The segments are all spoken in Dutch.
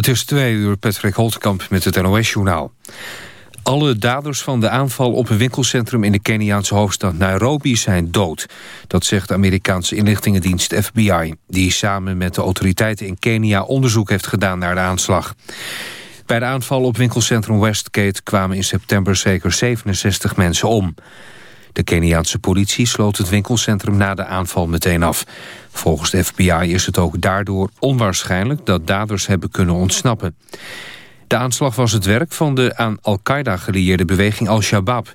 Het is twee uur, Patrick Holtkamp met het NOS-journaal. Alle daders van de aanval op een winkelcentrum in de Keniaanse hoofdstad Nairobi zijn dood. Dat zegt de Amerikaanse inlichtingendienst FBI... die samen met de autoriteiten in Kenia onderzoek heeft gedaan naar de aanslag. Bij de aanval op winkelcentrum Westgate kwamen in september zeker 67 mensen om. De Keniaanse politie sloot het winkelcentrum na de aanval meteen af. Volgens de FBI is het ook daardoor onwaarschijnlijk dat daders hebben kunnen ontsnappen. De aanslag was het werk van de aan Al-Qaeda gelieerde beweging Al-Shabaab.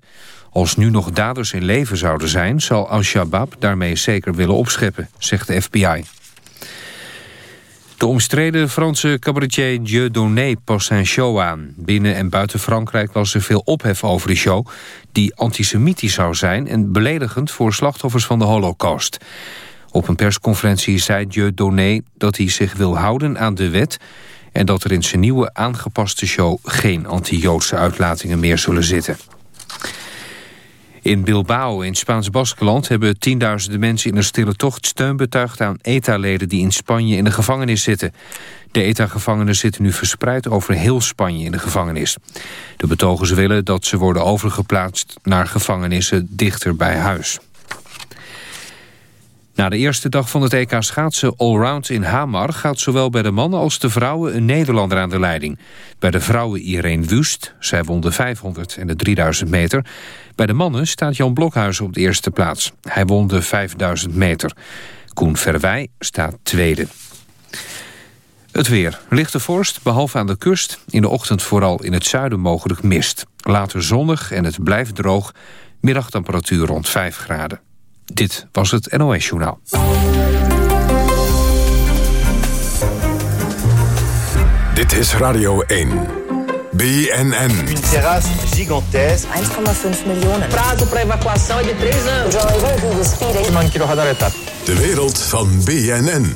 Als nu nog daders in leven zouden zijn... zal Al-Shabaab daarmee zeker willen opscheppen, zegt de FBI. De omstreden Franse cabaretier Dieudonné past zijn show aan. Binnen en buiten Frankrijk was er veel ophef over de show... die antisemitisch zou zijn en beledigend voor slachtoffers van de holocaust. Op een persconferentie zei Dieudonné dat hij zich wil houden aan de wet... en dat er in zijn nieuwe aangepaste show geen anti-Joodse uitlatingen meer zullen zitten. In Bilbao, in Spaans-Baskeland, hebben tienduizenden mensen in een stille tocht steun betuigd aan ETA-leden die in Spanje in de gevangenis zitten. De ETA-gevangenen zitten nu verspreid over heel Spanje in de gevangenis. De betogers willen dat ze worden overgeplaatst naar gevangenissen dichter bij huis. Na de eerste dag van het EK schaatsen Allround in Hamar... gaat zowel bij de mannen als de vrouwen een Nederlander aan de leiding. Bij de vrouwen Irene Wust, zij won de 500 en de 3000 meter. Bij de mannen staat Jan Blokhuizen op de eerste plaats. Hij won de 5000 meter. Koen Verwij staat tweede. Het weer. Lichte vorst, behalve aan de kust. In de ochtend vooral in het zuiden mogelijk mist. Later zonnig en het blijft droog. Middagtemperatuur rond 5 graden. Dit was het NOS Journaal. Dit is Radio 1. BNN. Een terrasse gigantesque. 1,5 miljoen. Prazo para evacuação é de 3 anos. De wereld van BNN.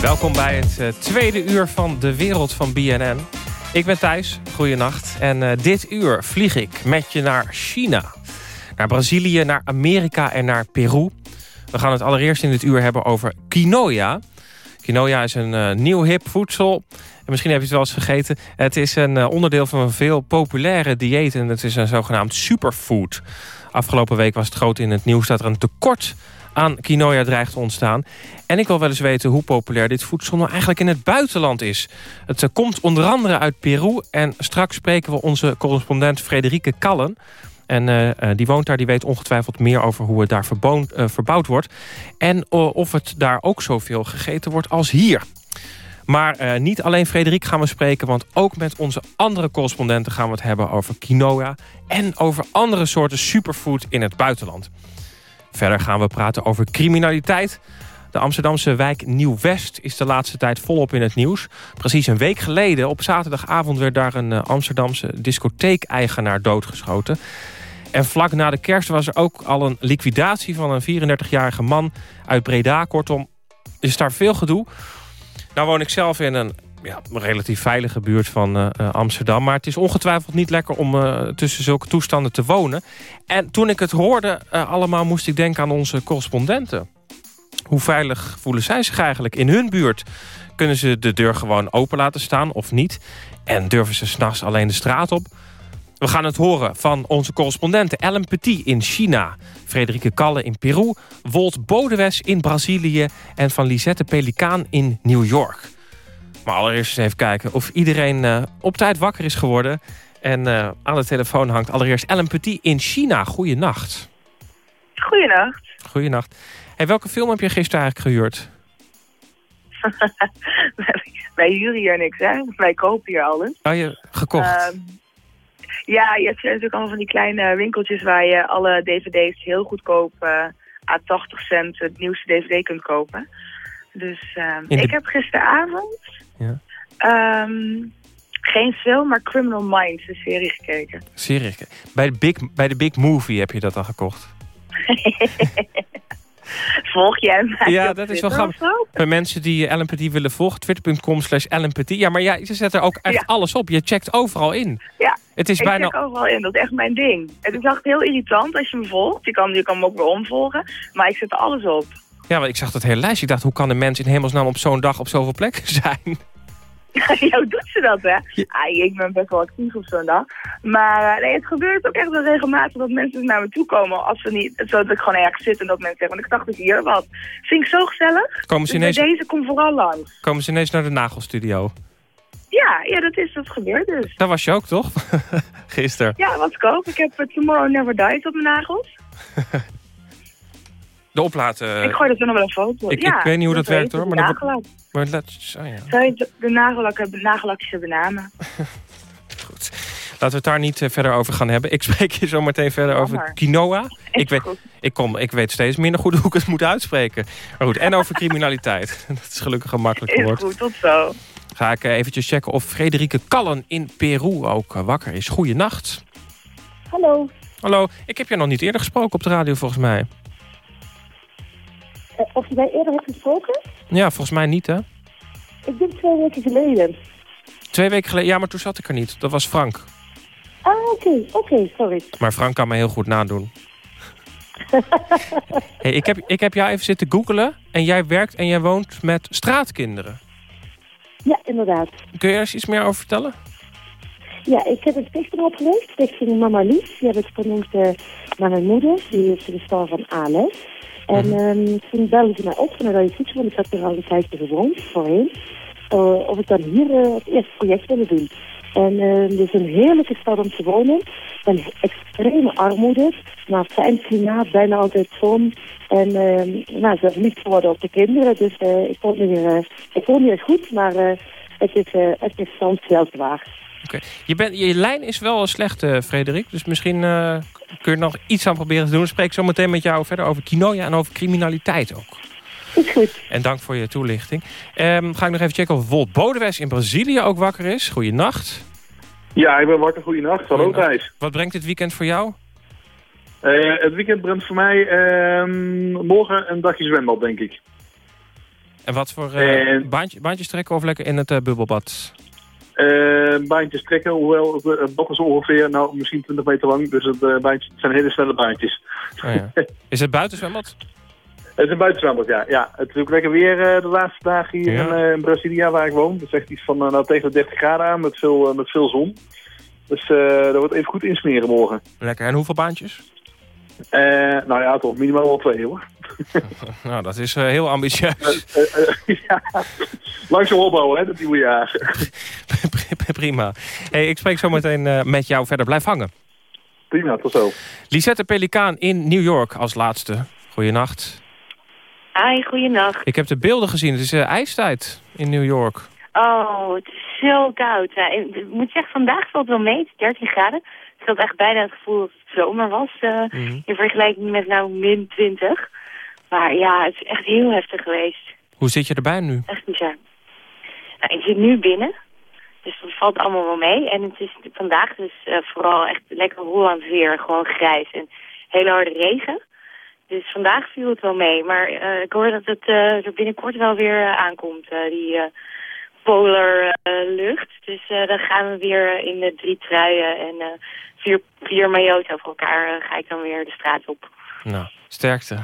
Welkom bij het uh, tweede uur van de wereld van BNN. Ik ben Thijs, goeienacht. En uh, dit uur vlieg ik met je naar China. Brazilië, naar Amerika en naar Peru. We gaan het allereerst in dit uur hebben over quinoa. Quinoa is een uh, nieuw hip voedsel. En misschien heb je het wel eens gegeten. Het is een uh, onderdeel van een veel populaire dieet. En het is een zogenaamd superfood. Afgelopen week was het groot in het nieuws dat er een tekort aan quinoa dreigt te ontstaan. En ik wil wel eens weten hoe populair dit voedsel nou eigenlijk in het buitenland is. Het uh, komt onder andere uit Peru. En straks spreken we onze correspondent Frederike Kallen... En uh, die woont daar, die weet ongetwijfeld meer over hoe het daar uh, verbouwd wordt. En of het daar ook zoveel gegeten wordt als hier. Maar niet alleen Frederik gaan we spreken... want ook met onze andere correspondenten gaan we het hebben over quinoa... en over andere soorten superfood in het buitenland. Verder gaan we praten over criminaliteit... De Amsterdamse wijk Nieuw-West is de laatste tijd volop in het nieuws. Precies een week geleden, op zaterdagavond... werd daar een Amsterdamse discotheek-eigenaar doodgeschoten. En vlak na de kerst was er ook al een liquidatie van een 34-jarige man uit Breda. Kortom, is daar veel gedoe. Nou woon ik zelf in een ja, relatief veilige buurt van uh, Amsterdam. Maar het is ongetwijfeld niet lekker om uh, tussen zulke toestanden te wonen. En toen ik het hoorde allemaal moest ik denken aan onze correspondenten. Hoe veilig voelen zij zich eigenlijk in hun buurt? Kunnen ze de deur gewoon open laten staan of niet? En durven ze s'nachts alleen de straat op? We gaan het horen van onze correspondenten Ellen Petit in China... Frederike Kalle in Peru, Wolt Bodewes in Brazilië... en van Lisette Pelikaan in New York. Maar allereerst eens even kijken of iedereen uh, op tijd wakker is geworden... en uh, aan de telefoon hangt allereerst Ellen Petit in China. Goeienacht. Goeienacht. Goeienacht. Hey, welke film heb je gisteren eigenlijk gehuurd? Wij huren hier niks, hè? Wij kopen hier alles. Oh, je gekocht? Uh, ja, je hebt natuurlijk allemaal van die kleine winkeltjes waar je alle dvd's heel goedkoop uh, à 80 cent het nieuwste dvd kunt kopen. Dus uh, de... ik heb gisteravond ja. um, geen film, maar Criminal Minds, de serie gekeken. Serie bij de, big, bij de Big Movie heb je dat al gekocht? Volg jij mij Ja, dat is wel grappig. Bij mensen die Ellen Petit willen volgen, twitter.com slash Ellen Petit. Ja, maar ja, je zet er ook echt ja. alles op. Je checkt overal in. Ja, het is ik bijna... check overal in. Dat is echt mijn ding. Het is echt heel irritant als je me volgt. Je kan, je kan me ook weer omvolgen. Maar ik zet er alles op. Ja, maar ik zag dat hele lijstje. Ik dacht, hoe kan een mens in hemelsnaam op zo'n dag op zoveel plekken zijn? ja, hoe doet ze dat, hè? Ah, ik ben best wel actief op zo'n dag. Maar nee, het gebeurt ook echt wel regelmatig dat mensen naar me toe komen als ze niet, zodat ik gewoon ergens zit en dat mensen zeggen, want ik dacht ik hier wat. Vind ik zo gezellig. Komen ze dus ineens... deze komt vooral langs. Komen ze ineens naar de nagelstudio? Ja, ja, dat is dat gebeurd dus. Daar was je ook, toch? Gisteren. Ja, wat ik ook. Ik heb uh, Tomorrow Never Dies op mijn nagels. de oplaten. Ik gooi er zo nog wel een foto. Ik, ja, ik weet niet hoe dat, werkt hoor. Maar nagellak. Maar oh, ja. de, de nagellak hebben nagellakjes bananen. Goed. Laten we het daar niet uh, verder over gaan hebben. Ik spreek je zo meteen verder over quinoa. Ik weet, ik, kom, ik weet steeds minder goed hoe ik het moet uitspreken. Maar goed, en over criminaliteit. dat is gelukkig een makkelijk woord. Is goed, tot zo. Ga ik uh, eventjes checken of Frederike Kallen in Peru ook wakker is. Goeienacht. Hallo. Hallo, ik heb je nog niet eerder gesproken op de radio volgens mij. Uh, of je mij eerder hebt gesproken? Ja, volgens mij niet, hè? Ik denk twee weken geleden. Twee weken geleden? Ja, maar toen zat ik er niet. Dat was Frank. Ah, oké. Oké, sorry. Maar Frank kan me heel goed nadoen. hey, ik, heb, ik heb jou even zitten googelen. En jij werkt en jij woont met straatkinderen. Ja, inderdaad. Kun je er eens iets meer over vertellen? Ja, ik heb een stichting opgericht. Stichting Mama Lief. Die heb ik vernoemd uh, naar mijn moeder. Die is de star van ALS. En mm -hmm. toen belde ze mij op vanuit de fiets, want ik had er al een tijdje gewoond, voorheen. Uh, of ik dan hier uh, het eerste project wilde doen. En uh, het is een heerlijke stad om te wonen. Een extreme armoede, maar fijn klimaat, bijna altijd zon. En uh, nou, ze verliefd worden op de kinderen. Dus uh, ik, woon hier, ik woon hier goed, maar het is, het is soms zwaar. Oké. Je, bent, je lijn is wel slecht, Frederik. Dus misschien kun je nog iets aan proberen te doen. Ik spreek zo meteen met jou verder over quinoa en over criminaliteit ook. Is goed. En dank voor je toelichting. Um, ga ik nog even checken of Wolt Bodewes in Brazilië ook wakker is. Goeienacht. Ja, ik ben wakker. Goeienacht. Hallo Thijs. Wat brengt dit weekend voor jou? Uh, het weekend brengt voor mij uh, morgen een dagje zwembad, denk ik. En wat voor uh, en... baantje, baantjes trekken of lekker in het bubbelbad? Baantjes trekken, hoewel het bad is ongeveer nou, misschien 20 meter lang. Dus het, baantje, het zijn hele snelle baantjes. Oh ja. Is het buitenzwembad? Het is een buitenzwembad, ja. ja. Het is ook lekker weer uh, de laatste dagen hier ja. in, uh, in Brasilia waar ik woon. Het is echt iets van uh, nou, tegen de 30 graden aan met veel, met veel zon. Dus daar wordt even goed insmeren morgen. Lekker. En hoeveel baantjes? nou ja, toch minimaal wel twee hoor. nou, dat is heel ambitieus. ja, langzaam opbouwen hè, dat nieuwe jaar. Prima. Hey, ik spreek zo meteen met jou verder. Blijf hangen. Prima, tot zo. Lisette Pelikaan in New York als laatste. Goeienacht. Hi, goeienacht. Ik heb de beelden gezien. Het is uh, ijstijd in New York. Oh, het is zo koud. Ja, ik moet zeggen, vandaag valt het wel mee. Het is 13 graden. Ik had echt bijna het gevoel dat het zomer was. Uh, mm -hmm. In vergelijking met nou min 20. Maar ja, het is echt heel heftig geweest. Hoe zit je erbij nu? Echt bizar. Nou, ik zit nu binnen. Dus dat valt allemaal wel mee. En het is vandaag dus uh, vooral echt lekker Hollands weer. Gewoon grijs en hele harde regen. Dus vandaag viel het wel mee. Maar uh, ik hoor dat het uh, er binnenkort wel weer aankomt, die polar lucht. Dus dan gaan we weer in de drie truien en vier, vier majo's over elkaar ga ik dan weer de straat op. Nou, sterkte.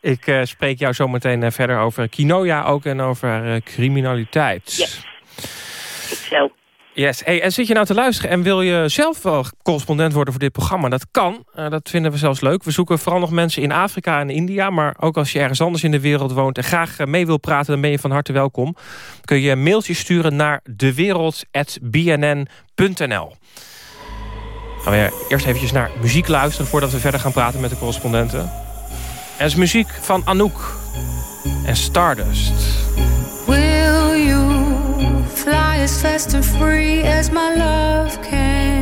Ik spreek jou zo meteen verder over quinoa ook en over criminaliteit. Ja, zo. Yes. Hey, en zit je nou te luisteren en wil je zelf wel correspondent worden voor dit programma? Dat kan. Uh, dat vinden we zelfs leuk. We zoeken vooral nog mensen in Afrika en India. Maar ook als je ergens anders in de wereld woont en graag mee wil praten... dan ben je van harte welkom. Kun je een mailtje sturen naar dewereld.bnn.nl Gaan we eerst eventjes naar muziek luisteren... voordat we verder gaan praten met de correspondenten. Dat is muziek van Anouk en Stardust. Will you fly as fast and free as my love can.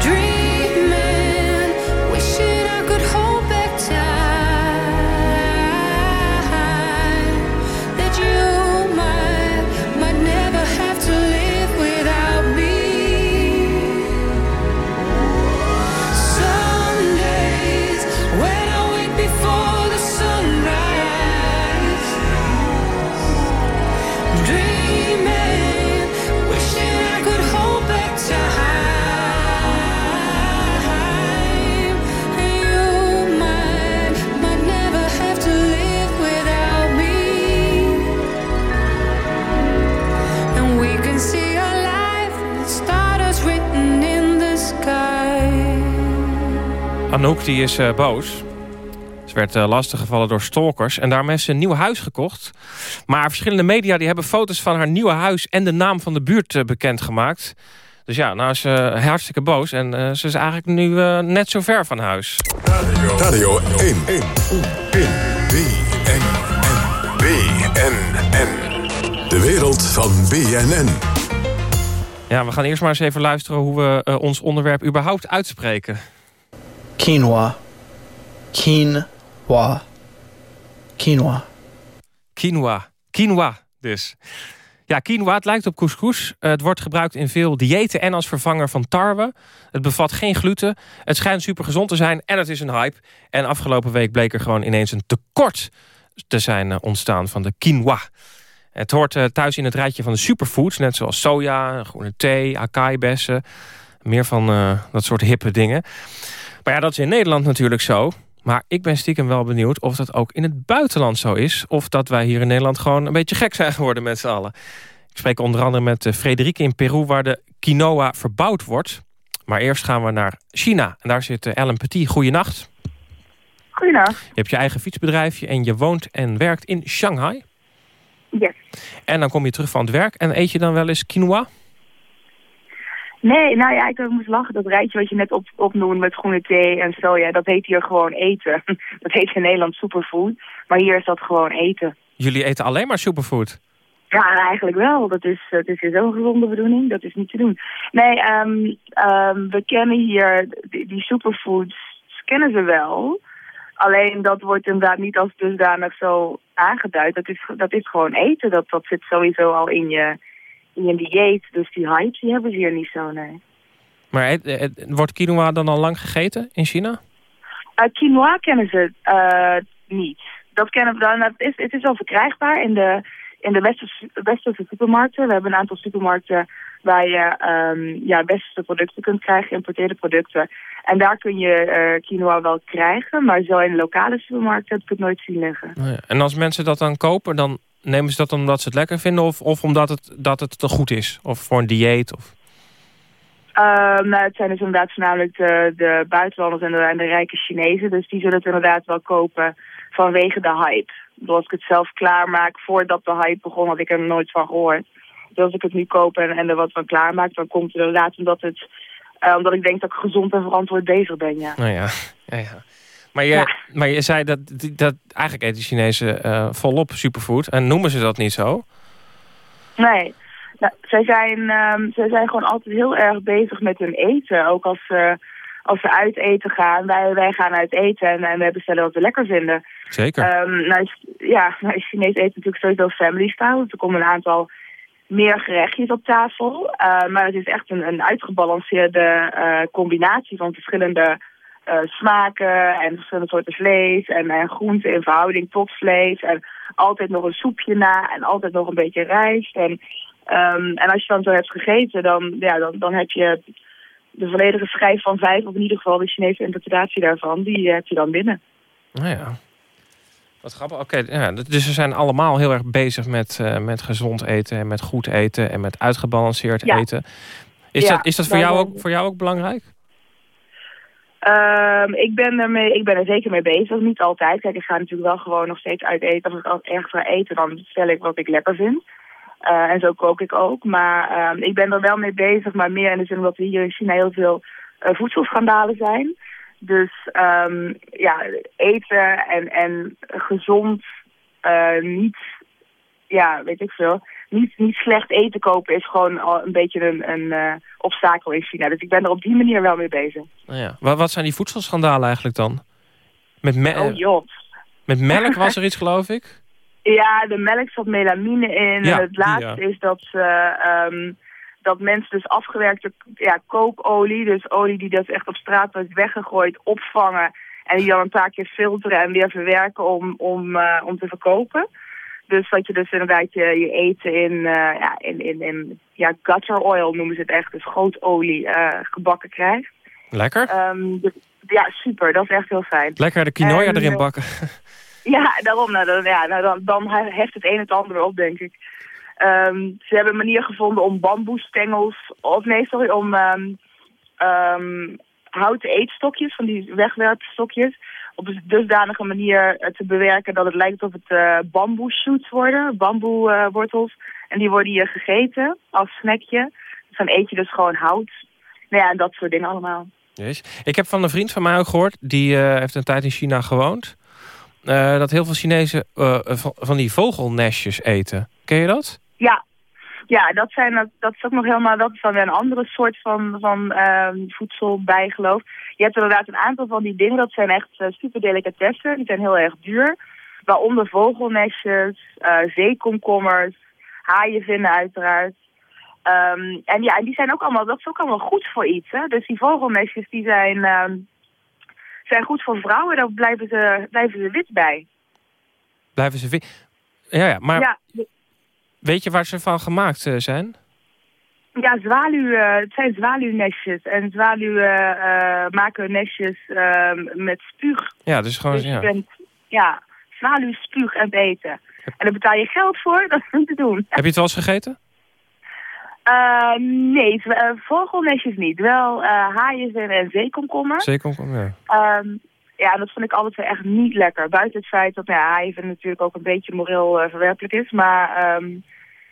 dream. Anouk die is uh, boos. Ze werd uh, lastiggevallen door stalkers. En daarom heeft ze een nieuw huis gekocht. Maar verschillende media die hebben foto's van haar nieuwe huis... en de naam van de buurt uh, bekendgemaakt. Dus ja, nou is ze hartstikke boos. En ze is eigenlijk nu net zo ver van huis. Radio, Radio 1. 1. 1. BNN. BNN. De wereld van BNN. Ja, we gaan eerst maar eens even luisteren... hoe we ons onderwerp überhaupt uitspreken. Quinoa. Quinoa. Quinoa. Quinoa. Quinoa dus. Ja, quinoa, het lijkt op couscous. Eh, het wordt gebruikt in veel diëten en als vervanger van tarwe. Het bevat geen gluten. Het schijnt super gezond te zijn en het is een hype. En afgelopen week bleek er gewoon ineens een tekort te zijn eh, ontstaan van de quinoa. Het hoort eh, thuis in het rijtje van de superfoods. Net zoals soja, groene thee, acai-bessen. Meer van dat soort hippe dingen. Maar ja, dat is in Nederland natuurlijk zo. Maar ik ben stiekem wel benieuwd of dat ook in het buitenland zo is. Of dat wij hier in Nederland gewoon een beetje gek zijn geworden met z'n allen. Ik spreek onder andere met eh, Frederike in Peru waar de quinoa verbouwd wordt. Maar eerst gaan we naar China. En daar zit eh, Ellen Petit. Goeienacht. Goeienacht. Je hebt je eigen fietsbedrijfje en je woont en werkt in Shanghai. Yes. En dan kom je terug van het werk en eet je dan wel eens quinoa? Nee, nou ja, ik moest lachen. Dat rijtje wat je net op, opnoemde met groene thee en soja, dat heet hier gewoon eten. Dat heet in Nederland superfood, maar hier is dat gewoon eten. Jullie eten alleen maar superfood? Ja, eigenlijk wel. Dat is, dat is zo'n gezonde bedoeling. Dat is niet te doen. Nee, um, um, we kennen hier die, die superfoods, kennen ze wel. Alleen dat wordt inderdaad niet als dusdanig zo aangeduid. Dat is, dat is gewoon eten. Dat, dat zit sowieso al in je, in dieet. Dus die hype die hebben ze hier niet zo, nee. Maar het, wordt quinoa dan al lang gegeten in China? Uh, quinoa kennen ze uh, niet. Dat kennen we dan. Het is, het is wel verkrijgbaar in de, in de westerse, westerse supermarkten. We hebben een aantal supermarkten waar je um, ja, westerse producten kunt krijgen, geïmporteerde producten. En daar kun je uh, quinoa wel krijgen, maar zo in de lokale supermarkten heb ik het nooit zien liggen. Oh ja. En als mensen dat dan kopen, dan nemen ze dat omdat ze het lekker vinden of, of omdat het, dat het te goed is? Of voor een dieet? Of... Um, nou, het zijn dus inderdaad voornamelijk de, de buitenlanders en de, en de, rijke Chinezen. Dus die zullen het inderdaad wel kopen vanwege de hype. Dus als ik het zelf klaarmaak voordat de hype begon, had ik er nooit van gehoord. Dus als ik het nu koop en, en er wat van klaarmaak, dan komt het inderdaad omdat, het, uh, omdat ik denk dat ik gezond en verantwoord bezig ben, ja. Nou ja, ja, ja. Maar je, maar je zei dat, dat eigenlijk eten Chinezen uh, volop superfood. En noemen ze dat niet zo? Nee. Nou, zij, zijn, um, zij zijn gewoon altijd heel erg bezig met hun eten. Ook als ze, als ze uit eten gaan. Wij, wij gaan uit eten en, en wij bestellen wat we lekker vinden. Zeker. Um, nou, ja, nou, Chinees eten natuurlijk sowieso family style. Dus er komen een aantal meer gerechtjes op tafel. Uh, maar het is echt een, een uitgebalanceerde uh, combinatie van verschillende uh, smaken en verschillende soorten vlees en, en groenten in verhouding tot vlees. En altijd nog een soepje na en altijd nog een beetje rijst. En, um, en als je dan zo hebt gegeten, dan, ja, dan, dan heb je de volledige schijf van vijf, of in ieder geval de Chinese interpretatie daarvan, die heb je dan binnen. Nou ja, wat grappig. Oké, ja, dus ze zijn allemaal heel erg bezig met, uh, met gezond eten en met goed eten en met uitgebalanceerd eten. Is, dat, is dat voor, jou ook, voor jou ook belangrijk? Um, ik, ben er mee, ik ben er zeker mee bezig. Niet altijd. Kijk, ik ga natuurlijk wel gewoon nog steeds uit eten. Als ik ergens ga eten, dan stel ik wat ik lekker vind. Uh, en zo kook ik ook. Maar um, ik ben er wel mee bezig, maar meer in de zin dat er hier in China heel veel uh, voedselschandalen zijn. Dus um, ja, eten en, en gezond, uh, niet, ja, weet ik veel, niet, niet slecht eten kopen is gewoon al een beetje een, een uh, obstakel in China. Dus ik ben er op die manier wel mee bezig. Nou ja. Wat, wat zijn die voedselschandalen eigenlijk dan? Met me oh joh. Met melk was er iets geloof ik? Ja, de melk zat melamine in. Ja, het laatste is dat ze... Um, dat mensen dus afgewerkte ja, kookolie, dus olie die dus echt op straat wordt weggegooid, opvangen. En die dan een paar keer filteren en weer verwerken om, om, uh, om te verkopen. Dus dat je dus inderdaad je, je eten in, uh, ja, in, in, in ja, gutter oil noemen ze het echt, dus gootolie uh, gebakken krijgt. Lekker? Um, ja, super. Dat is echt heel fijn. Lekker de quinoa en, erin bakken. Ja, daarom. Nou, dan, ja, nou, dan, dan heft het een het ander op, denk ik. Um, ze hebben een manier gevonden om bamboestengels, of nee, sorry, om um, houten eetstokjes, van die wegwerpstokjes, op een dusdanige manier uh, te bewerken dat het lijkt of het uh, bamboe shoots worden, bamboewortels. Uh, en die worden hier gegeten als snackje. Dus dan eet je dus gewoon hout. Nou ja, en dat soort dingen allemaal. Yes. Ik heb van een vriend van mij ook gehoord, die uh, heeft een tijd in China gewoond. Uh, dat heel veel Chinezen van, van die vogelnestjes eten. Ken je dat? Ja, ja dat, zijn, dat, dat is ook nog helemaal dat is dan weer een andere soort van, van uh, voedsel bijgeloof. Je hebt inderdaad een aantal van die dingen, dat zijn echt uh, super delicatessen. Die zijn heel erg duur. Waaronder vogelnestjes, uh, zeekomkommers, haaienvinnen uiteraard. Um, en ja, en die zijn ook allemaal, dat is ook allemaal goed voor iets. Hè? Dus die vogelnestjes die zijn, um, zijn goed voor vrouwen, daar blijven ze, blijven ze wit bij. Blijven ze wit? Ja, ja, maar... Ja, Weet je waar ze van gemaakt uh, zijn? Ja, zwaluw, uh, het zijn zwaluwnestjes. En zwaluwen uh, maken nestjes ehm, met spuug. Ja, dus gewoon... Dus ja, bent, ja zwaluwspuug en eten. En daar betaal je geld voor, dat is te doen. Heb je het wel eens gegeten? nee, vogelnestjes niet. Wel haaien en zeekomkommer. Zeekomkommer, ja. Um, ja, dat vond ik altijd echt niet lekker. Buiten het feit dat nou ja, haaien natuurlijk ook een beetje moreel verwerpelijk is. Maar um,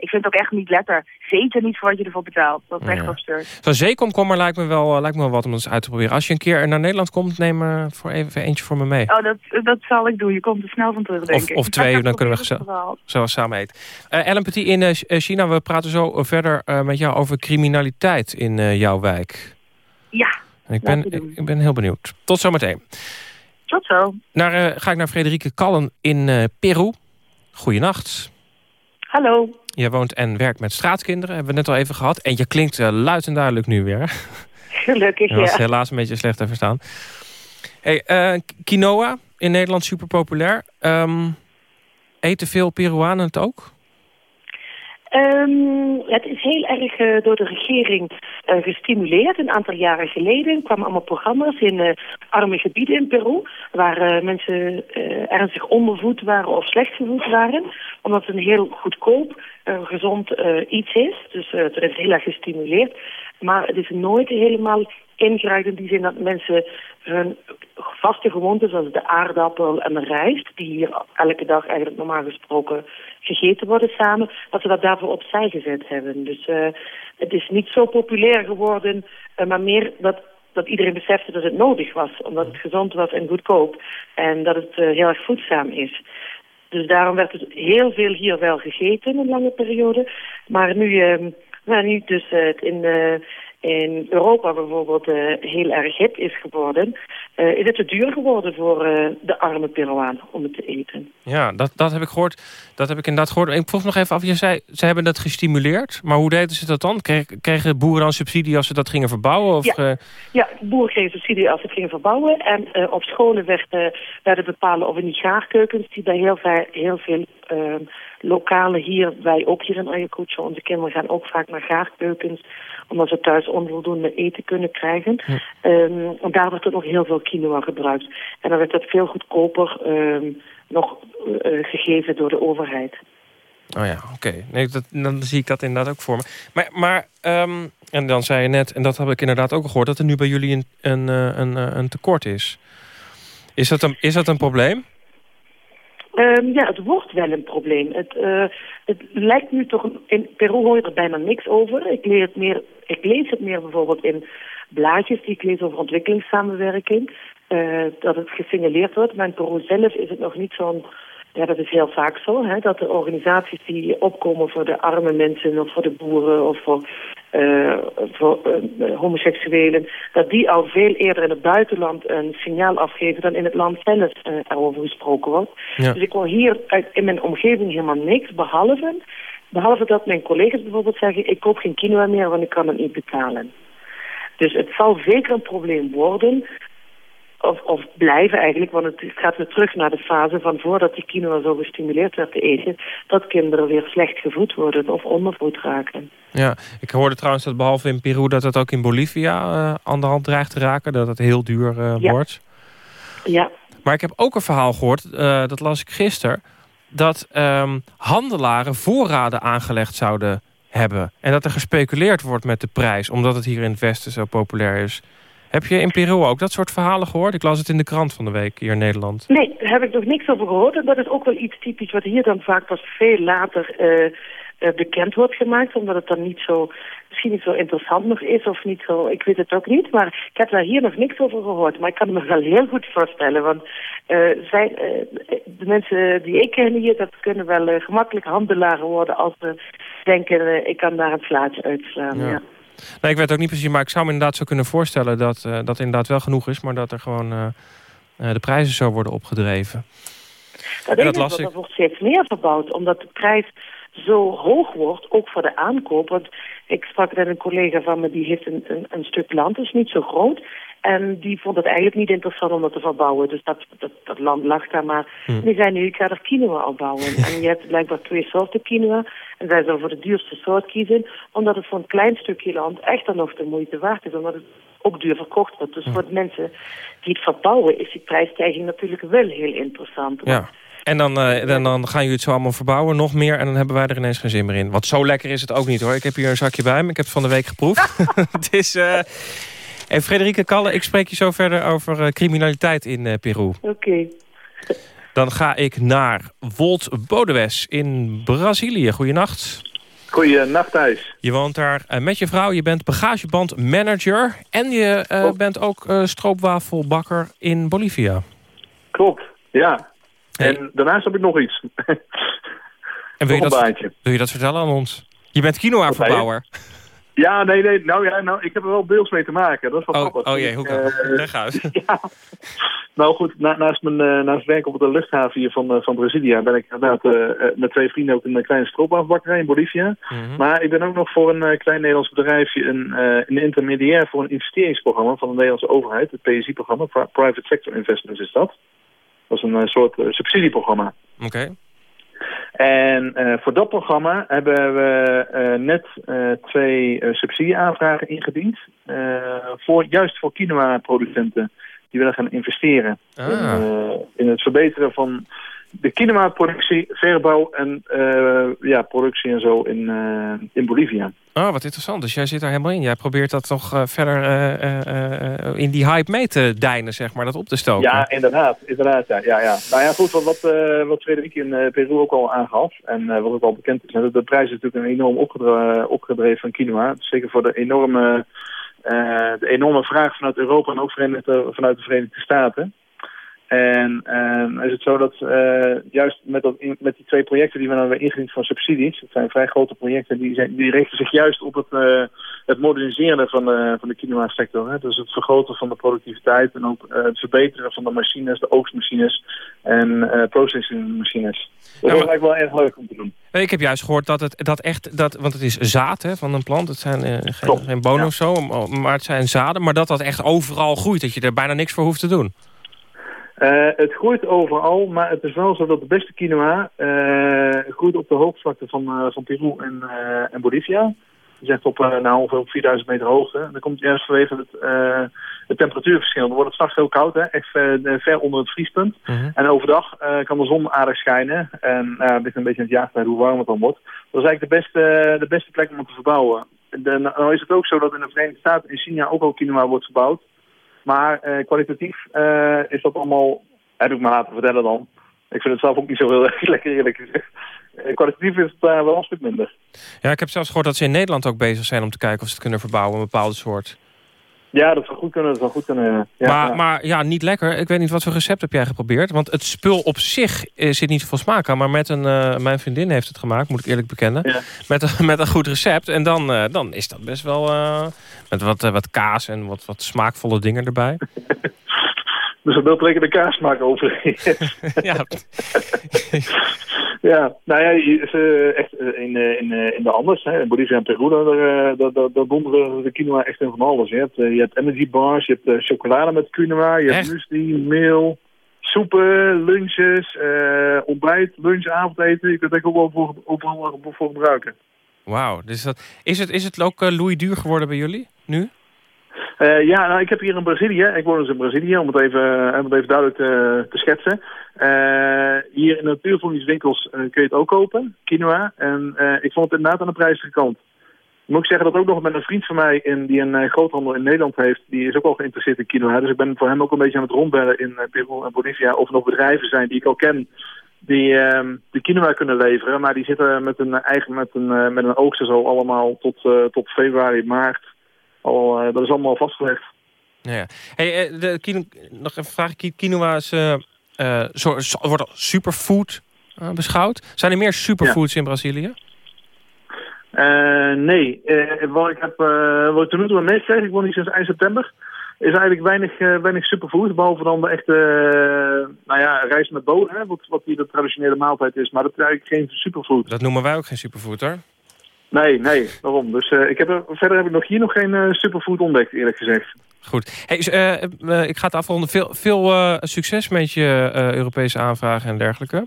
ik vind het ook echt niet lekker. Zeker niet voor wat je ervoor betaalt. Dat is echt absurd. Zo'n zeekomkommer lijkt me, wel, lijkt me wel wat om eens uit te proberen. Als je een keer naar Nederland komt, neem er voor even eentje voor me mee. Oh, dat, dat zal ik doen. Je komt er snel van terug, denk of, ik. Of twee, dan kunnen we zo, zo samen eten. Uh, Ellen Petit in uh, China, we praten zo verder uh, met jou over criminaliteit in jouw wijk. Ja, ik ben, ik ben heel benieuwd. Tot zometeen. Tot zo. Naar, ga ik naar Frederike Kallen in Peru. Goeienacht. Hallo. Je woont en werkt met straatkinderen, hebben we net al even gehad. En je klinkt uh, luid en duidelijk nu weer. Gelukkig, ja. Dat was helaas een beetje slecht te verstaan. Hey, uh, quinoa, in Nederland super populair. Um, eten veel Peruanen het ook? Um, het is heel erg uh, door de regering uh, gestimuleerd. Een aantal jaren geleden kwamen allemaal programma's in uh, arme gebieden in Peru... waar mensen ernstig ondervoed waren of slecht gevoed waren. Omdat het een heel goedkoop, gezond iets is. Dus het heeft heel erg gestimuleerd. Maar het is nooit helemaal ingeraakt in die zin dat mensen hun vaste gewoontes zoals de aardappel en de rijst, die hier elke dag eigenlijk normaal gesproken gegeten worden samen, dat ze dat daarvoor opzij gezet hebben. Dus uh, het is niet zo populair geworden, uh, maar meer dat, dat iedereen besefte dat het nodig was, omdat het gezond was en goedkoop en dat het uh, heel erg voedzaam is. Dus daarom werd het heel veel hier wel gegeten in een lange periode. Maar nu, nou, nu dus in, in Europa bijvoorbeeld heel erg hip is geworden, is het te duur geworden voor de arme Peruaan om het te eten. Ja, dat, dat heb ik gehoord. Dat heb ik inderdaad gehoord. Ik vroeg nog even af, je zei, ze hebben dat gestimuleerd. Maar hoe deden ze dat dan? kregen boeren dan subsidie als ze dat gingen verbouwen? Of, ja. ja, boeren kregen subsidie als ze het gingen verbouwen. En op scholen werd, werden bepalen of in die gaarkeukens, die bij heel, veel, heel veel uh, lokalen hier, wij ook hier in Ayacucho, onze kinderen gaan ook vaak naar gaarkeukens, omdat ze thuis onvoldoende eten kunnen krijgen. Ja. Um, en daar werd er nog heel veel quinoa gebruikt. En dan werd dat veel goedkoper um, nog uh, gegeven door de overheid. Oh ja, oké. Okay. Nee, dan zie ik dat inderdaad ook voor me. Maar, maar um, en dan zei je net, en dat heb ik inderdaad ook gehoord... dat er nu bij jullie een, een, een, een tekort is. Is dat een, is dat een probleem? Um, ja, het wordt wel een probleem. Het, uh, het lijkt nu toch... In Peru hoor je er bijna niks over. Ik, leer het meer, ik lees het meer bijvoorbeeld in blaadjes die ik lees over ontwikkelingssamenwerking. Uh, dat het gesignaleerd wordt. Maar in Peru zelf is het nog niet zo'n... Ja, dat is heel vaak zo, hè, dat de organisaties die opkomen voor de arme mensen... of voor de boeren of voor uh, voor uh, homoseksuelen, dat die al veel eerder in het buitenland een signaal afgeven dan in het land zelf uh, erover gesproken wordt. Ja. Dus ik hoor hier uit, in mijn omgeving helemaal niks, behalve, behalve dat mijn collega's bijvoorbeeld zeggen, ik koop geen quinoa meer, want ik kan het niet betalen. Dus het zal zeker een probleem worden of, of blijven eigenlijk, want het gaat weer terug naar de fase van voordat die quinoa zo gestimuleerd werd te eten, dat kinderen weer slecht gevoed worden of ondervoed raken. Ja, ik hoorde trouwens dat behalve in Peru dat het ook in Bolivia uh, aan de hand dreigt te raken, dat het heel duur uh, ja. wordt. Ja. Maar ik heb ook een verhaal gehoord, uh, dat las ik gisteren, dat um, handelaren voorraden aangelegd zouden hebben. En dat er gespeculeerd wordt met de prijs, omdat het hier in het Westen zo populair is. Heb je in Peru ook dat soort verhalen gehoord? Ik las het in de krant van de week hier in Nederland. Nee, daar heb ik nog niks over gehoord. En dat is ook wel iets typisch wat hier dan vaak pas veel later uh, uh, bekend wordt gemaakt. Omdat het dan niet zo, misschien niet zo interessant nog is of niet zo, ik weet het ook niet. Maar ik heb daar hier nog niks over gehoord. Maar ik kan me wel heel goed voorstellen. Want uh, zij, de mensen die ik ken hier, dat kunnen wel gemakkelijk handelaren worden als ze denken, ik kan daar een slaatje uitslaan. ja. ja. Nee, ik weet ook niet precies, maar ik zou me inderdaad zo kunnen voorstellen... dat uh, dat inderdaad wel genoeg is, maar dat er gewoon uh, uh, de prijzen zo worden opgedreven. Dat, en dat, ik... dat wordt steeds meer verbouwd, omdat de prijs zo hoog wordt, ook voor de aankoop. Want ik sprak met een collega van me, die heeft een, een, een stuk land, is niet zo groot... En die vond het eigenlijk niet interessant om dat te verbouwen. Dus dat, dat, dat land lag daar maar. Hm. Die zei nu, ik ga er quinoa al bouwen. en je hebt blijkbaar twee soorten quinoa. En zij zullen voor de duurste soort kiezen. Omdat het voor een klein stukje land echt dan nog de moeite waard is. Omdat het ook duur verkocht wordt. Dus hm. voor de mensen die het verbouwen is die prijsstijging natuurlijk wel heel interessant. Ja. En dan, uh, dan, dan gaan jullie het zo allemaal verbouwen, nog meer. En dan hebben wij er ineens geen zin meer in. Want zo lekker is het ook niet hoor. Ik heb hier een zakje bij me. Ik heb het van de week geproefd. het is... Uh, en Frederike Kalle, ik spreek je zo verder over uh, criminaliteit in uh, Peru. Oké. Okay. Dan ga ik naar Wolt Bodewes in Brazilië. Goedenacht. Goedenacht thuis. Je woont daar met je vrouw, je bent bagagebandmanager... en je uh, bent ook uh, stroopwafelbakker in Bolivia. Klopt, ja. Hey. En daarnaast heb ik nog iets. en wil je, dat, wil je dat vertellen aan ons? Je bent quinoa-verbouwer. Ja, nee, nee. Nou ja, nou, ik heb er wel deels mee te maken. Dat is wel oh, grappig. Oh jee, hoe kan uh, Leg uit. ja. Nou goed, na, naast mijn uh, naast werk op de luchthaven hier van, uh, van Brasilia... ben ik inderdaad met twee vrienden ook in een kleine stroopwafbakkerij in Bolivia. Mm -hmm. Maar ik ben ook nog voor een klein Nederlands bedrijfje... een, een intermediair voor een investeringsprogramma van de Nederlandse overheid. Het PSI-programma, Private Sector Investments is dat. Dat is een soort subsidieprogramma. Oké. Okay. En uh, voor dat programma hebben we uh, net uh, twee subsidieaanvragen ingediend. voor, juist voor quinoa-producenten die willen gaan investeren. Ah. In, in, het verbeteren van de quinoa-productie, verbouw en ja, productie en zo in, in Bolivia. Oh, wat interessant. Dus jij zit daar helemaal in. Jij probeert dat toch uh, verder in die hype mee te deinen, zeg maar, dat op te stoken. Ja, inderdaad. inderdaad ja, ja, ja. Nou ja, goed, wat, wat, wat Frederik in Peru ook al aangaf, en wat ook al bekend is, de, de prijs is natuurlijk een enorm opgedreven, opgedreven van quinoa. Zeker voor de enorme, de enorme vraag vanuit Europa en ook vanuit de Verenigde Staten. En uh, is het zo dat uh, juist met, dat, met die twee projecten die we dan hebben ingediend van subsidies, dat zijn vrij grote projecten, die, zijn, die richten zich juist op het, uh, het moderniseren van, de, van de quinoa-sector. Hè? Dus het vergroten van de productiviteit en ook het verbeteren van de machines, de oogstmachines en processingmachines. Dat is eigenlijk wel erg leuk om te doen. Ik heb juist gehoord dat het dat echt, dat, want het is zaad hè, van een plant, het zijn geen, geen bonen of zo, maar het zijn zaden, maar dat dat echt overal groeit, dat je er bijna niks voor hoeft te doen. Uh, het groeit overal, maar het is wel zo dat de beste quinoa uh, groeit op de hoogvlakte van, uh, van Peru en, en Bolivia. Die zegt op, nou, ongeveer op 4000 meter hoogte. En dan komt het juist vanwege het, het temperatuurverschil. Dan wordt het straks heel koud, hè? echt ver onder het vriespunt. -huh. En overdag kan de zon aardig schijnen. En het ligt een beetje aan het jaartijd hoe warm het dan wordt. Dat is eigenlijk de beste, de beste plek om het te verbouwen. De, nou is het ook zo dat in de Verenigde Staten in China ook al quinoa wordt verbouwd. Maar uh, kwalitatief uh, is dat allemaal... Heb ik me laten vertellen dan. Ik vind het zelf ook niet zo heel lekker eerlijk gezegd. Uh, kwalitatief is het wel een stuk minder. Ja, ik heb zelfs gehoord dat ze in Nederland ook bezig zijn om te kijken of ze het kunnen verbouwen, een bepaalde soort. Ja, dat zou goed kunnen. Dat zou goed kunnen ja, maar, ja. maar ja, niet lekker. Ik weet niet wat voor recept heb jij geprobeerd. Want het spul op zich zit niet zoveel smaak aan. Maar met een, uh, mijn vriendin heeft het gemaakt, moet ik eerlijk bekennen. Ja. Met, een, met een goed recept. En dan, uh, dan is dat best wel... Uh, met wat, wat kaas en wat, wat smaakvolle dingen erbij. dus dat trekken de kaassmaak over. ja. ja, nou ja, is, echt in, in, in de anders. Hè. In Bolivia en Peru, daar, daar, daar, donderen de quinoa echt in van alles. Je hebt, je hebt energy bars, je hebt chocolade met quinoa, je hebt muesli, meel, soepen, lunches, uh, ontbijt, lunch, avondeten. Je kunt het ook wel voor, overal voor gebruiken. Wauw, dus dat, is, het, is het ook uh, Louis duur geworden bij jullie, nu? Uh, ja, nou, ik heb hier in Brazilië, ik woon dus in Brazilië, om het even, om het even duidelijk te, te schetsen. Uh, hier in de natuurvoedingswinkels uh, kun je het ook kopen, quinoa. En ik vond het inderdaad aan de prijzige kant. Moet ik zeggen dat ook nog met een vriend van mij in, die een groothandel in Nederland heeft, die is ook al geïnteresseerd in quinoa. Dus ik ben voor hem ook een beetje aan het rondbellen in Peru en Bolivia of er nog bedrijven zijn die ik al ken die uh, de quinoa kunnen leveren. Maar die zitten met een eigen met een, met een oogst zo allemaal tot, tot februari, maart. Al, uh, dat is allemaal vastgelegd. Ja. Hey, de nog even vragen. Quinoa is, uh, zo, wordt superfood beschouwd. Zijn er meer superfoods in Brazilië? nee. wat ik heb, wat ik tot nu toe meegekregen, ik woon hier sinds eind september is eigenlijk weinig, weinig superfood. Behalve dan de echte nou ja, rijst met bonen, hè, wat, wat hier de traditionele maaltijd is. Maar dat is eigenlijk geen superfood. Dat noemen wij ook geen superfood hoor. Nee, nee, waarom? Dus uh, ik heb er, verder heb ik nog hier nog geen superfood ontdekt, eerlijk gezegd. Goed. Hey, ik ga het afronden. Veel, veel succes met je Europese aanvragen en dergelijke.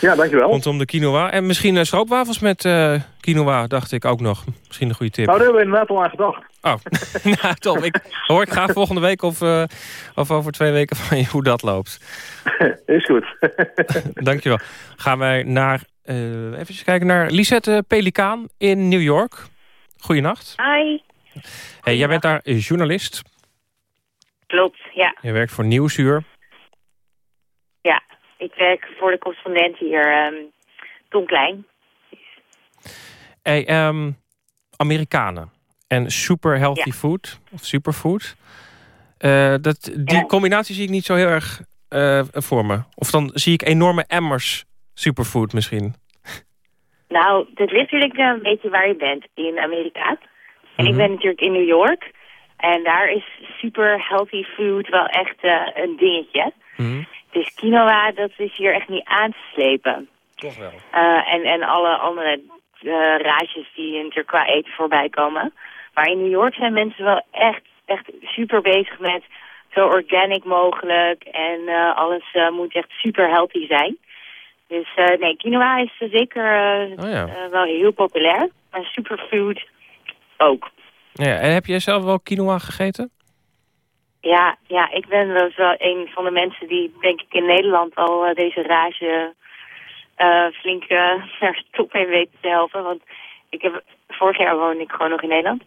Ja, dankjewel. Rondom de quinoa. En misschien stroopwafels met quinoa, dacht ik ook nog. Misschien een goede tip. Nou, daar hebben we inderdaad al aan gedacht. Oh, nou top. Ik hoor ik graag volgende week of, of over twee weken van je hoe dat loopt. Is goed. dankjewel. Gaan wij naar, even kijken naar Lisette Pelikaan in New York. Goedenacht. Hi. Hey, jij bent daar journalist. Klopt, ja. Je werkt voor Nieuwsuur. Ja, ik werk voor de correspondent hier, um, Tom Klein. Hey, um, Amerikanen en super healthy ja. food, of superfood. Uh, dat, die ja. combinatie zie ik niet zo heel erg uh, voor me. Of dan zie ik enorme emmers superfood misschien. Nou, dat ligt natuurlijk een beetje waar je bent in Amerika. En mm -hmm. ik ben natuurlijk in New York. En daar is super healthy food wel echt uh, een dingetje. Mm -hmm. Dus quinoa, dat is hier echt niet aan te slepen. Toch wel. Uh, en, en alle andere uh, raadjes die natuurlijk qua eten voorbij komen. Maar in New York zijn mensen wel echt, echt super bezig met zo organic mogelijk. En uh, alles moet echt super healthy zijn. Dus nee, quinoa is zeker oh ja. wel heel populair. Maar superfood ook. Ja, en heb je zelf wel quinoa gegeten? Ja, ja, ik ben dus wel een van de mensen die, denk ik, in Nederland al uh, deze rage uh, flink uh, naar top mee weten te helpen. Want ik heb, vorig jaar woonde ik gewoon nog in Nederland.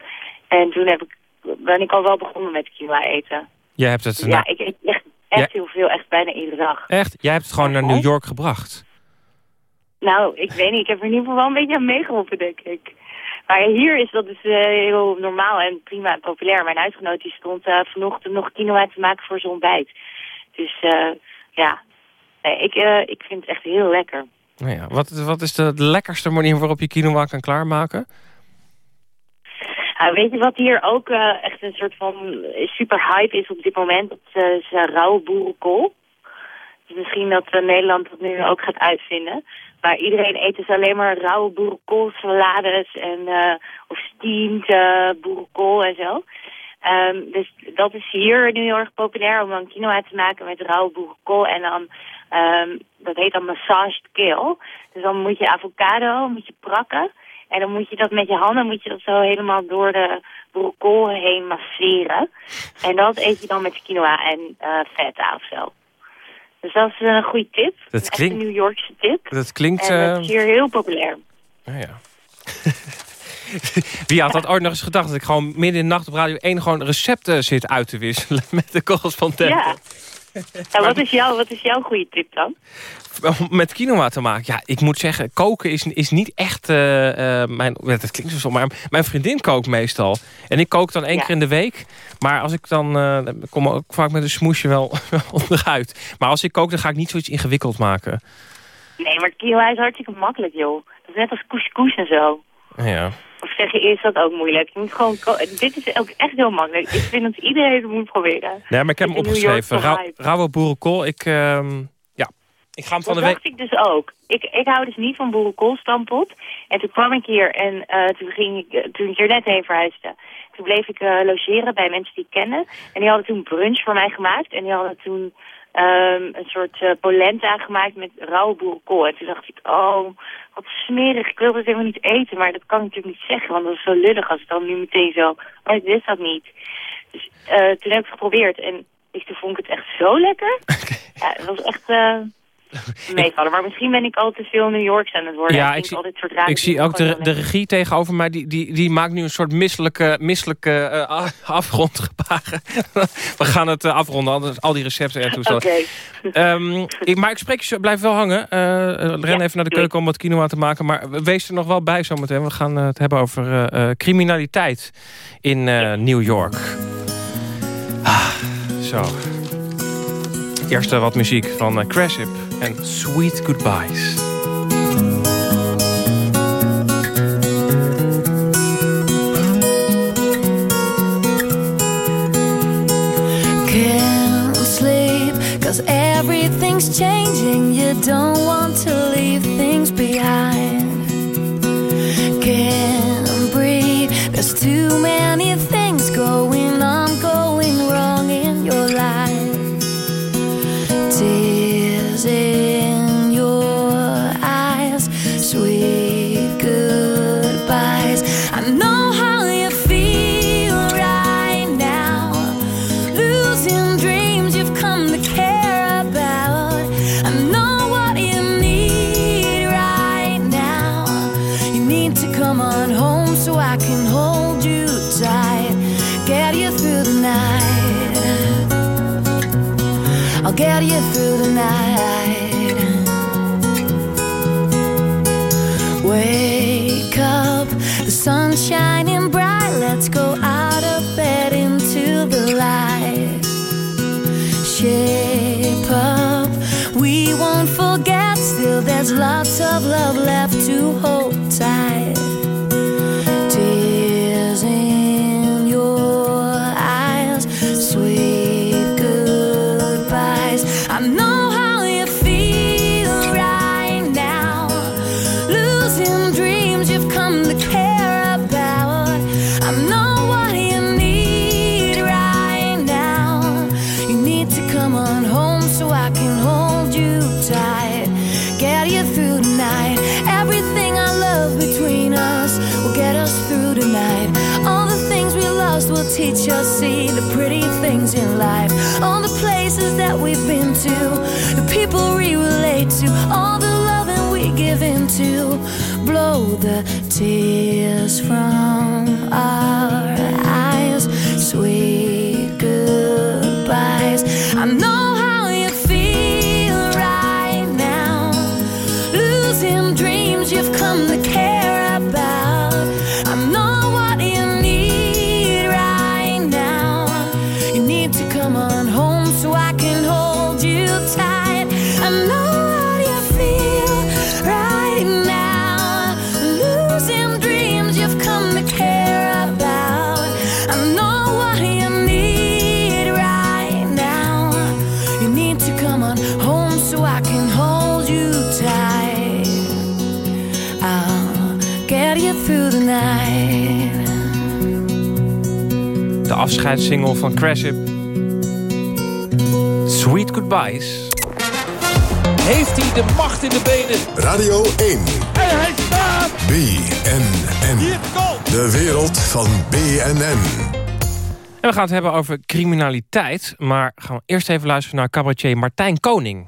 En toen heb ik, ben ik al wel begonnen met quinoa eten. Jij hebt het... Ja, nou, ik eet echt, echt heel veel, echt bijna iedere dag. Echt? Jij hebt het gewoon naar New York gebracht? Nou, ik weet niet. Ik heb er in ieder geval wel een beetje aan meegeholpen, denk ik. Maar hier is dat dus uh, heel normaal en prima en populair. Mijn huisgenoot die stond uh, vanochtend nog quinoa te maken voor zijn ontbijt. Dus ja, nee, ik, ik vind het echt heel lekker. Nou ja, wat, wat is de lekkerste manier waarop je quinoa kan klaarmaken? weet je wat hier ook echt een soort van super hype is op dit moment? Dat is rauwe boerenkool. Dus misschien dat Nederland dat nu ook gaat uitvinden. Maar iedereen eet dus alleen maar rauwe boerenkoolsalades en uh, of steamed uh, boerenkool en zo. Um, dus dat is hier nu heel erg populair om dan quinoa te maken met rauwe boerenkool en dan um, dat heet dan massaged kale. Dus dan moet je avocado moet je prakken en dan moet je dat met je handen moet je dat zo helemaal door de boerenkool heen masseren. En dat eet je dan met quinoa en uh, feta of zo. Dus dat is een goede tip. Dat klinkt... een New Yorkse tip. Dat klinkt... En dat is hier heel populair. Nou ja. Wie had dat ooit nog eens gedacht? Dat ik gewoon midden in de nacht op Radio 1 gewoon recepten zit uit te wisselen met de correspondent. Ja. En wat, is jouw, wat is jouw goede tip dan? Om met quinoa te maken. Ja, ik moet zeggen, koken is, is niet echt uh, uh, mijn... Dat klinkt zo, maar mijn vriendin kookt meestal. En ik kook dan één keer in de week. Maar als ik dan... Uh, kom ik ook vaak met een smoesje wel onderuit. Maar als ik kook, dan ga ik niet zoiets ingewikkeld maken. Nee, maar quinoa is hartstikke makkelijk, joh. Dat is net als couscous en zo. Ja. Of zeg je eerst dat ook moeilijk? Je moet gewoon dit is ook echt heel makkelijk. Ik vind dat iedereen het moet proberen. Ja, maar ik heb hem opgeschreven. Ra rauwe boerenkool. Ik, uh, ja, ik ga hem van dat de week... dacht ik dus ook. Ik, ik hou dus niet van boerenkoolstampot. En toen kwam ik hier en uh, toen, ging ik, eh, toen ik hier net heen verhuisde... Toen bleef ik uh, logeren bij mensen die ik kende. En die hadden toen brunch voor mij gemaakt. En die hadden toen um, een soort uh, polenta gemaakt met rauwe boerenkool. En toen dacht ik, oh, wat smerig. Ik wilde het helemaal niet eten, maar dat kan ik natuurlijk niet zeggen. Want dat is zo lullig als het dan nu meteen zo... Maar ik wist dat niet. Dus uh, toen heb ik het geprobeerd en ik, toen vond ik het echt zo lekker. Ja, het was echt... Uh, meevallen. Maar misschien ben ik al te veel New Yorks aan het worden. Ja, ik, zie, dit soort ik zie ook de, de regie tegenover mij, die, die, die maakt nu een soort misselijke, misselijke uh. We gaan het uh, afronden, anders al die recepten en toestanden. Okay. Um, ik, maar ik spreek je, blijf wel hangen. Uh, ren even naar de keuken om wat quinoa te maken. Maar wees er nog wel bij zometeen. We gaan het hebben over criminaliteit in New York. Ah, zo. Eerst wat muziek van uh, Craship en Sweet Goodbyes. Can't sleep everything's changing You don't want to leave things behind Can't breathe, there's too many there's lots of love left to hold tight. To, the people we relate to, all the loving we give into. Blow the tears from our afscheidssingle van Craship. Sweet Goodbyes. Heeft hij de macht in de benen? Radio 1. En hij staat! BNN. Hier! De wereld van BNN. En we gaan het hebben over criminaliteit. Maar gaan we eerst even luisteren naar cabaretier Martijn Koning.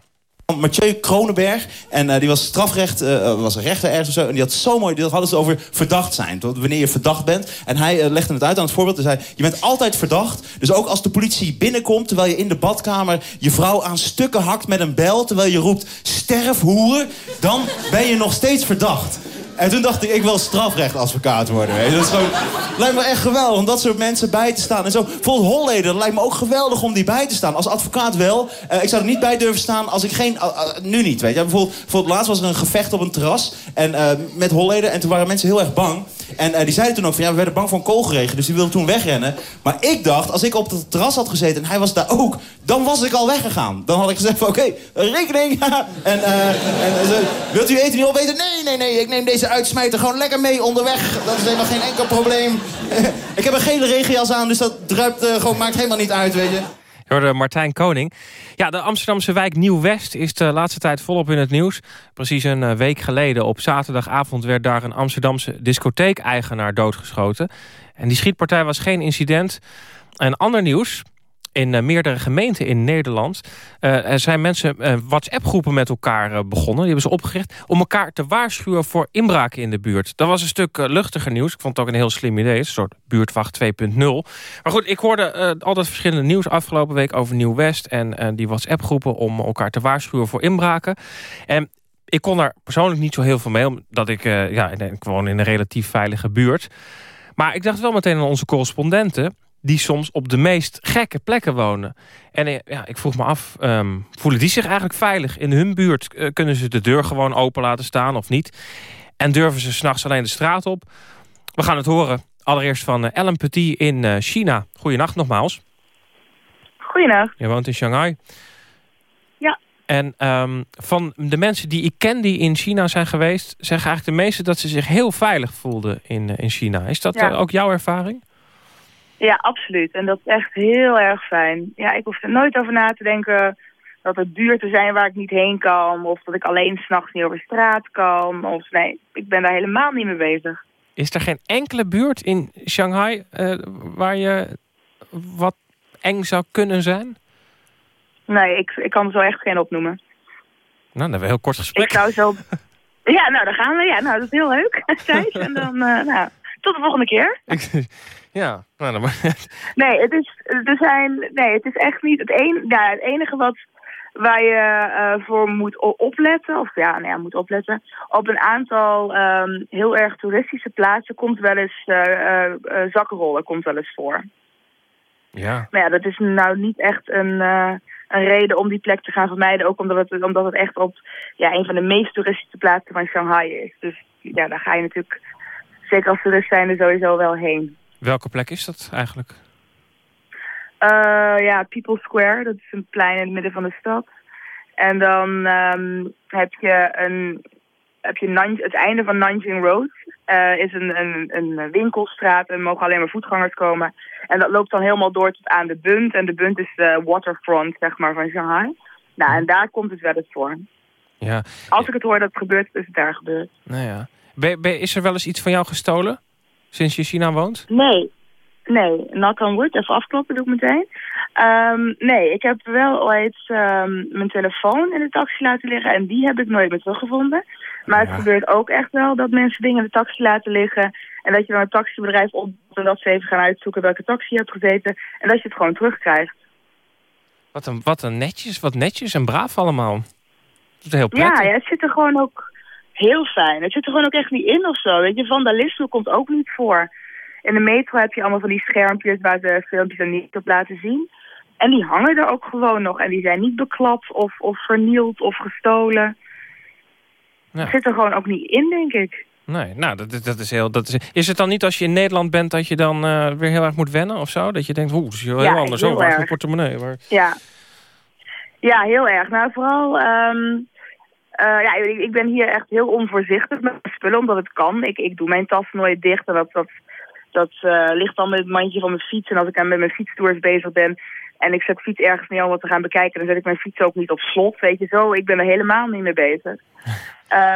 Mathieu Kronenberg. En uh, die was strafrecht, uh, was een rechter ergens of zo. En die had zo mooi, die hadden ze over verdacht zijn. Wanneer je verdacht bent. En hij legde het uit aan het voorbeeld. Hij zei, je bent altijd verdacht. Dus ook als de politie binnenkomt, terwijl je in de badkamer je vrouw aan stukken hakt met een bel. Terwijl je roept, sterf hoeren. Dan ben je nog steeds verdacht. En toen dacht ik, ik wil strafrechtadvocaat worden. Weet je. Dat is gewoon, lijkt me echt geweldig om dat soort mensen bij te staan. En zo, bijvoorbeeld Holleder, dat lijkt me ook geweldig om die bij te staan. Als advocaat wel. Uh, ik zou er niet bij durven staan als ik geen... Uh, uh, nu niet, weet je. Bijvoorbeeld, laatst was er een gevecht op een terras. En met Holleder. En toen waren mensen heel erg bang. En die zeiden toen ook van, ja, we werden bang voor een kogelregen. Dus die wilden toen wegrennen. Maar ik dacht, als ik op het terras had gezeten en hij was daar ook... dan was ik al weggegaan. Dan had ik gezegd van, oké, rekening. en, en wilt u eten niet opeten? Nee, nee, nee, ik neem deze uitsmijter gewoon lekker mee onderweg. Dat is helemaal geen enkel probleem. ik heb een gele regenjas aan, dus dat druipt uh, gewoon, maakt helemaal niet uit, weet je. Hoorde Martijn Koning. Ja, de Amsterdamse wijk Nieuw-West is de laatste tijd volop in het nieuws. Precies een week geleden op zaterdagavond werd daar een Amsterdamse discotheek-eigenaar doodgeschoten. En die schietpartij was geen incident. En ander nieuws, in uh, meerdere gemeenten in Nederland... Uh, er zijn mensen uh, WhatsApp-groepen met elkaar begonnen. Die hebben ze opgericht om elkaar te waarschuwen voor inbraken in de buurt. Dat was een stuk luchtiger nieuws. Ik vond het ook een heel slim idee. Een soort buurtwacht 2.0. Maar goed, ik hoorde altijd verschillende nieuws afgelopen week over Nieuw-West... en die WhatsApp-groepen om elkaar te waarschuwen voor inbraken. En ik kon daar persoonlijk niet zo heel veel mee... omdat ik, ja, ik woon in een relatief veilige buurt... Maar ik dacht wel meteen aan onze correspondenten die soms op de meest gekke plekken wonen. En ja, ik vroeg me af, um, voelen die zich eigenlijk veilig in hun buurt? Uh, kunnen ze de deur gewoon open laten staan of niet? En durven ze s'nachts alleen de straat op? We gaan het horen. Allereerst van uh, Ellen Petit in China. Goedenacht nogmaals. Goedenacht. Je woont in Shanghai. Ja. En um, van de mensen die ik ken die in China zijn geweest... zeggen eigenlijk de meeste dat ze zich heel veilig voelden in, in China. Is dat ja. ook jouw ervaring? Ja, absoluut. En dat is echt heel erg fijn. Ja, ik hoef er nooit over na te denken dat het duur te zijn waar ik niet heen kan. Of dat ik alleen s'nachts niet over straat kan. Of nee, ik ben daar helemaal niet mee bezig. Is er geen enkele buurt in Shanghai uh, waar je wat eng zou kunnen zijn? Nee, ik, ik kan er zo echt geen opnoemen. Nou, dan hebben we heel kort gesprek. Ik zou zo... Ja, nou, daar gaan we. Ja, nou, dat is heel leuk. En dan, uh, nou, tot de volgende keer. Ja, nou, dan maar. Nee, het is, er zijn, nee, het is echt niet het, een, ja, het enige wat waar je uh, voor moet opletten, of ja, nou ja, moet opletten, op een aantal um, heel erg toeristische plaatsen komt wel eens uh, uh, zakkenrollen komt wel eens voor. Ja. Maar ja, dat is nou niet echt een, een reden om die plek te gaan vermijden, ook omdat het, omdat het echt op ja, een van de meest toeristische plaatsen van Shanghai is. Dus ja, daar ga je natuurlijk, zeker als toerist zijn, er sowieso wel heen. Welke plek is dat eigenlijk? Uh, ja, People Square. Dat is een plein in het midden van de stad. En dan um, heb je, een, heb je Nan het einde van Nanjing Road. Uh, is een, een, een winkelstraat en mogen alleen maar voetgangers komen. En dat loopt dan helemaal door tot aan de Bund. En de Bund is de waterfront, zeg maar, van Shanghai. Nou, en daar komt het wel eens voor. Ja. Als ik het hoor dat het gebeurt, is het daar gebeurd. Nou ja. Is er wel eens iets van jou gestolen? Sinds je in China woont? Nee. Nee, knock on wood, even afkloppen doe ik meteen. Um, nee, ik heb wel ooit um, mijn telefoon in de taxi laten liggen en die heb ik nooit meer teruggevonden. Maar ja. het gebeurt ook echt wel dat mensen dingen in de taxi laten liggen en dat je dan een taxibedrijf op en dat ze even gaan uitzoeken welke taxi je hebt gezeten en dat je het gewoon terugkrijgt. Wat een, wat een netjes, wat netjes en braaf allemaal. Dat is heel prettig. Ja, ja, het zit er gewoon ook heel fijn. Het zit er gewoon ook echt niet in of zo. Weet je, vandalisme komt ook niet voor. In de metro heb je allemaal van die schermpjes waar ze filmpjes er niet op laten zien. En die hangen er ook gewoon nog. En die zijn niet beklapt of, of vernield of gestolen. Ja. Het zit er gewoon ook niet in, denk ik. Nee, nou, dat, dat is heel... Dat is, is het dan niet als je in Nederland bent dat je dan uh, weer heel erg moet wennen of zo? Dat je denkt, oeh, dat is heel ja, anders. Heel oh, is portemonnee? Maar... Ja. ja, heel erg. Nou, vooral... Um, uh, ja, ik, ik ben hier echt heel onvoorzichtig met mijn spullen, omdat het kan. Ik, ik doe mijn tas nooit dicht en dat... dat Dat uh, ligt dan met het mandje van mijn fiets. En als ik aan met mijn fietstours bezig ben en ik zet fiets ergens neer om wat te gaan bekijken, dan zet ik mijn fiets ook niet op slot. Weet je zo, ik ben er helemaal niet mee bezig.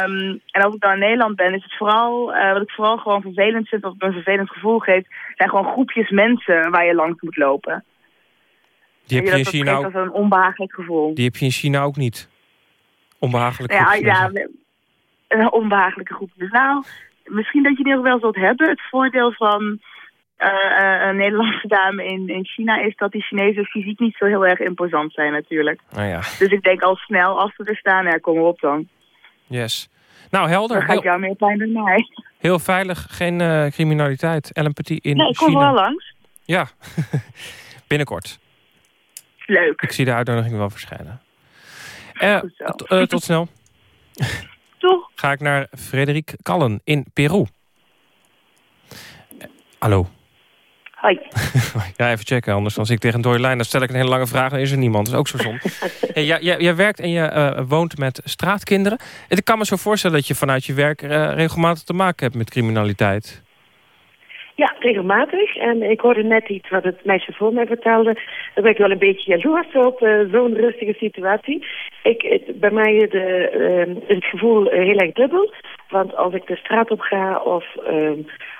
Um, en als ik dan in Nederland ben, is het vooral, uh, wat ik vooral gewoon vervelend vind, of een vervelend gevoel geeft, zijn gewoon groepjes mensen waar je langs moet lopen. Die heb je, in China ook... Dat een onbehagelijk gevoel. Die heb je in China ook niet? Onbehagelijk ja, ja, een onbehagelijke groep. Dus nou, misschien dat je die ook wel zult hebben. Het voordeel van uh, uh, een Nederlandse dame in, in China is dat die Chinezen fysiek niet zo heel erg imposant zijn natuurlijk. Oh ja. Dus ik denk al snel als ze er staan, ja, kom erop dan. Yes. Nou, helder. Dan ga ik jou meer pijn dan mij. Heel veilig, geen uh, criminaliteit. Ellen Petit in nee, ik kom China. wel langs. Ja, binnenkort. Leuk. Ik zie de uitnodiging wel verschijnen. Uh, tot snel. Ga ik naar Frederik Kallen in Peru. Hallo. Hoi. ja, even checken, anders als ik tegen een dode lijn... dan stel ik een hele lange vraag, dan is er niemand. Dat is ook zo zon. hey, jij, jij, jij, werkt en je uh, woont met straatkinderen. Ik kan me zo voorstellen dat je vanuit je werk uh, regelmatig te maken hebt met criminaliteit. Ja, regelmatig. En ik hoorde net iets wat het meisje voor mij vertelde. Daar ben ik wel een beetje jaloers op, uh, zo'n rustige situatie. Ik, het, bij mij de, uh, is het gevoel heel erg dubbel. Want als ik de straat op ga of uh,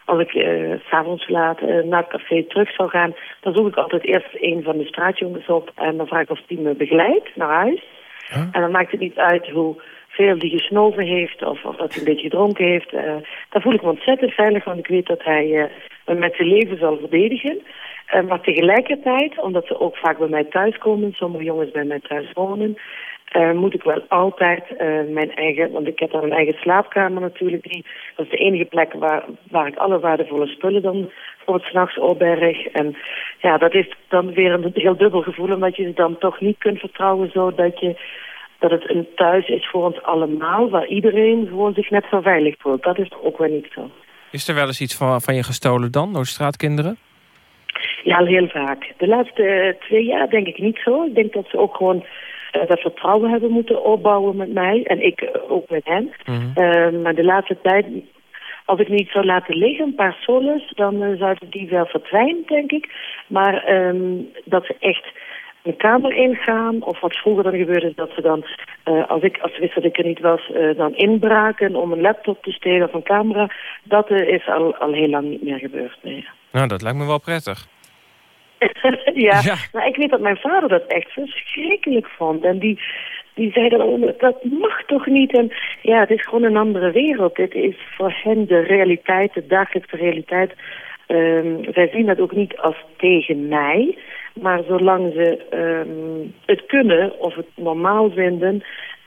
als ik uh, s'avonds laat naar het café terug zou gaan... dan zoek ik altijd eerst een van de straatjongens op... en dan vraag ik of die me begeleidt naar huis. Huh? En dan maakt het niet uit hoe veel die gesnoven heeft of, of dat hij een beetje gedronken heeft. Dan voel ik me ontzettend veilig, want ik weet dat hij me met zijn leven zal verdedigen. maar tegelijkertijd, omdat ze ook vaak bij mij thuis komen... sommige jongens bij mij thuis wonen... Uh, moet ik wel altijd uh, mijn eigen, want ik heb dan een eigen slaapkamer natuurlijk. Die, dat is de enige plek waar, waar ik alle waardevolle spullen dan voor het s'nachts opberg. En ja, dat is dan weer een heel dubbel gevoel, omdat je dan toch niet kunt vertrouwen zodat je dat het een thuis is voor ons allemaal, waar iedereen gewoon zich net zo veilig voelt. Dat is ook wel niet zo. Is er wel eens iets van, van je gestolen dan, door straatkinderen? Ja, heel vaak. De laatste twee jaar denk ik niet zo. Ik denk dat ze ook gewoon uh, dat vertrouwen hebben moeten opbouwen met mij. En ik uh, ook met hen. Mm -hmm. uh, maar de laatste tijd, als ik niet zou laten liggen, een paar soles, dan zouden die wel verdwijnen, denk ik. Maar um, dat ze echt een kamer ingaan, of wat vroeger dan gebeurde, dat ze dan, als ik als wist dat ik er niet was, dan inbraken om een laptop te stelen of een camera. Dat is al, al heel lang niet meer gebeurd. Nee. Nou, dat lijkt me wel prettig. ja, ja. Maar ik weet dat mijn vader dat echt verschrikkelijk vond. En die, die zei dan, oh, dat mag toch niet? En ja, het is gewoon een andere wereld. Dit is voor hen de realiteit, de dagelijkse realiteit. Um, zij zien dat ook niet als tegen mij. Maar zolang ze um, het kunnen of het normaal vinden,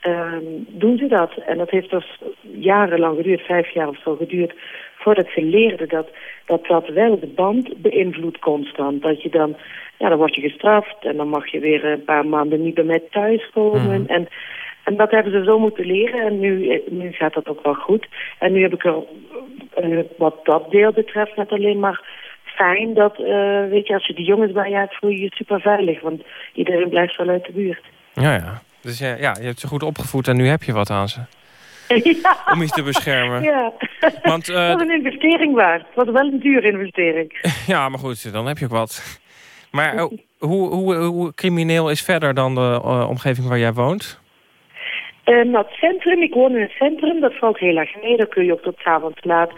um, doen ze dat. En dat heeft dus jarenlang geduurd, vijf jaar of zo geduurd, voordat ze leerden dat dat, dat wel de band beïnvloedt constant. Dat je dan, ja, dan word je gestraft en dan mag je weer een paar maanden niet bij mij thuiskomen. Mm. En, en dat hebben ze zo moeten leren en nu, nu gaat dat ook wel goed. En nu heb ik er, uh, wat dat deel betreft, net alleen maar fijn dat, uh, weet je, als je die jongens bij je hebt, voel je je super veilig. Want iedereen blijft wel uit de buurt. Ja, ja. Dus ja, ja, je hebt ze goed opgevoed en nu heb je wat aan ze. Ja. Om je te beschermen. Ja. Want, uh, een investering waard. Het was wel een dure investering. Ja, maar goed, dan heb je ook wat. Maar uh, hoe, hoe, hoe crimineel is verder dan de uh, omgeving waar jij woont? nou, het centrum, ik woon in het centrum, dat valt heel erg mee. Daar kun je ook tot avonds laat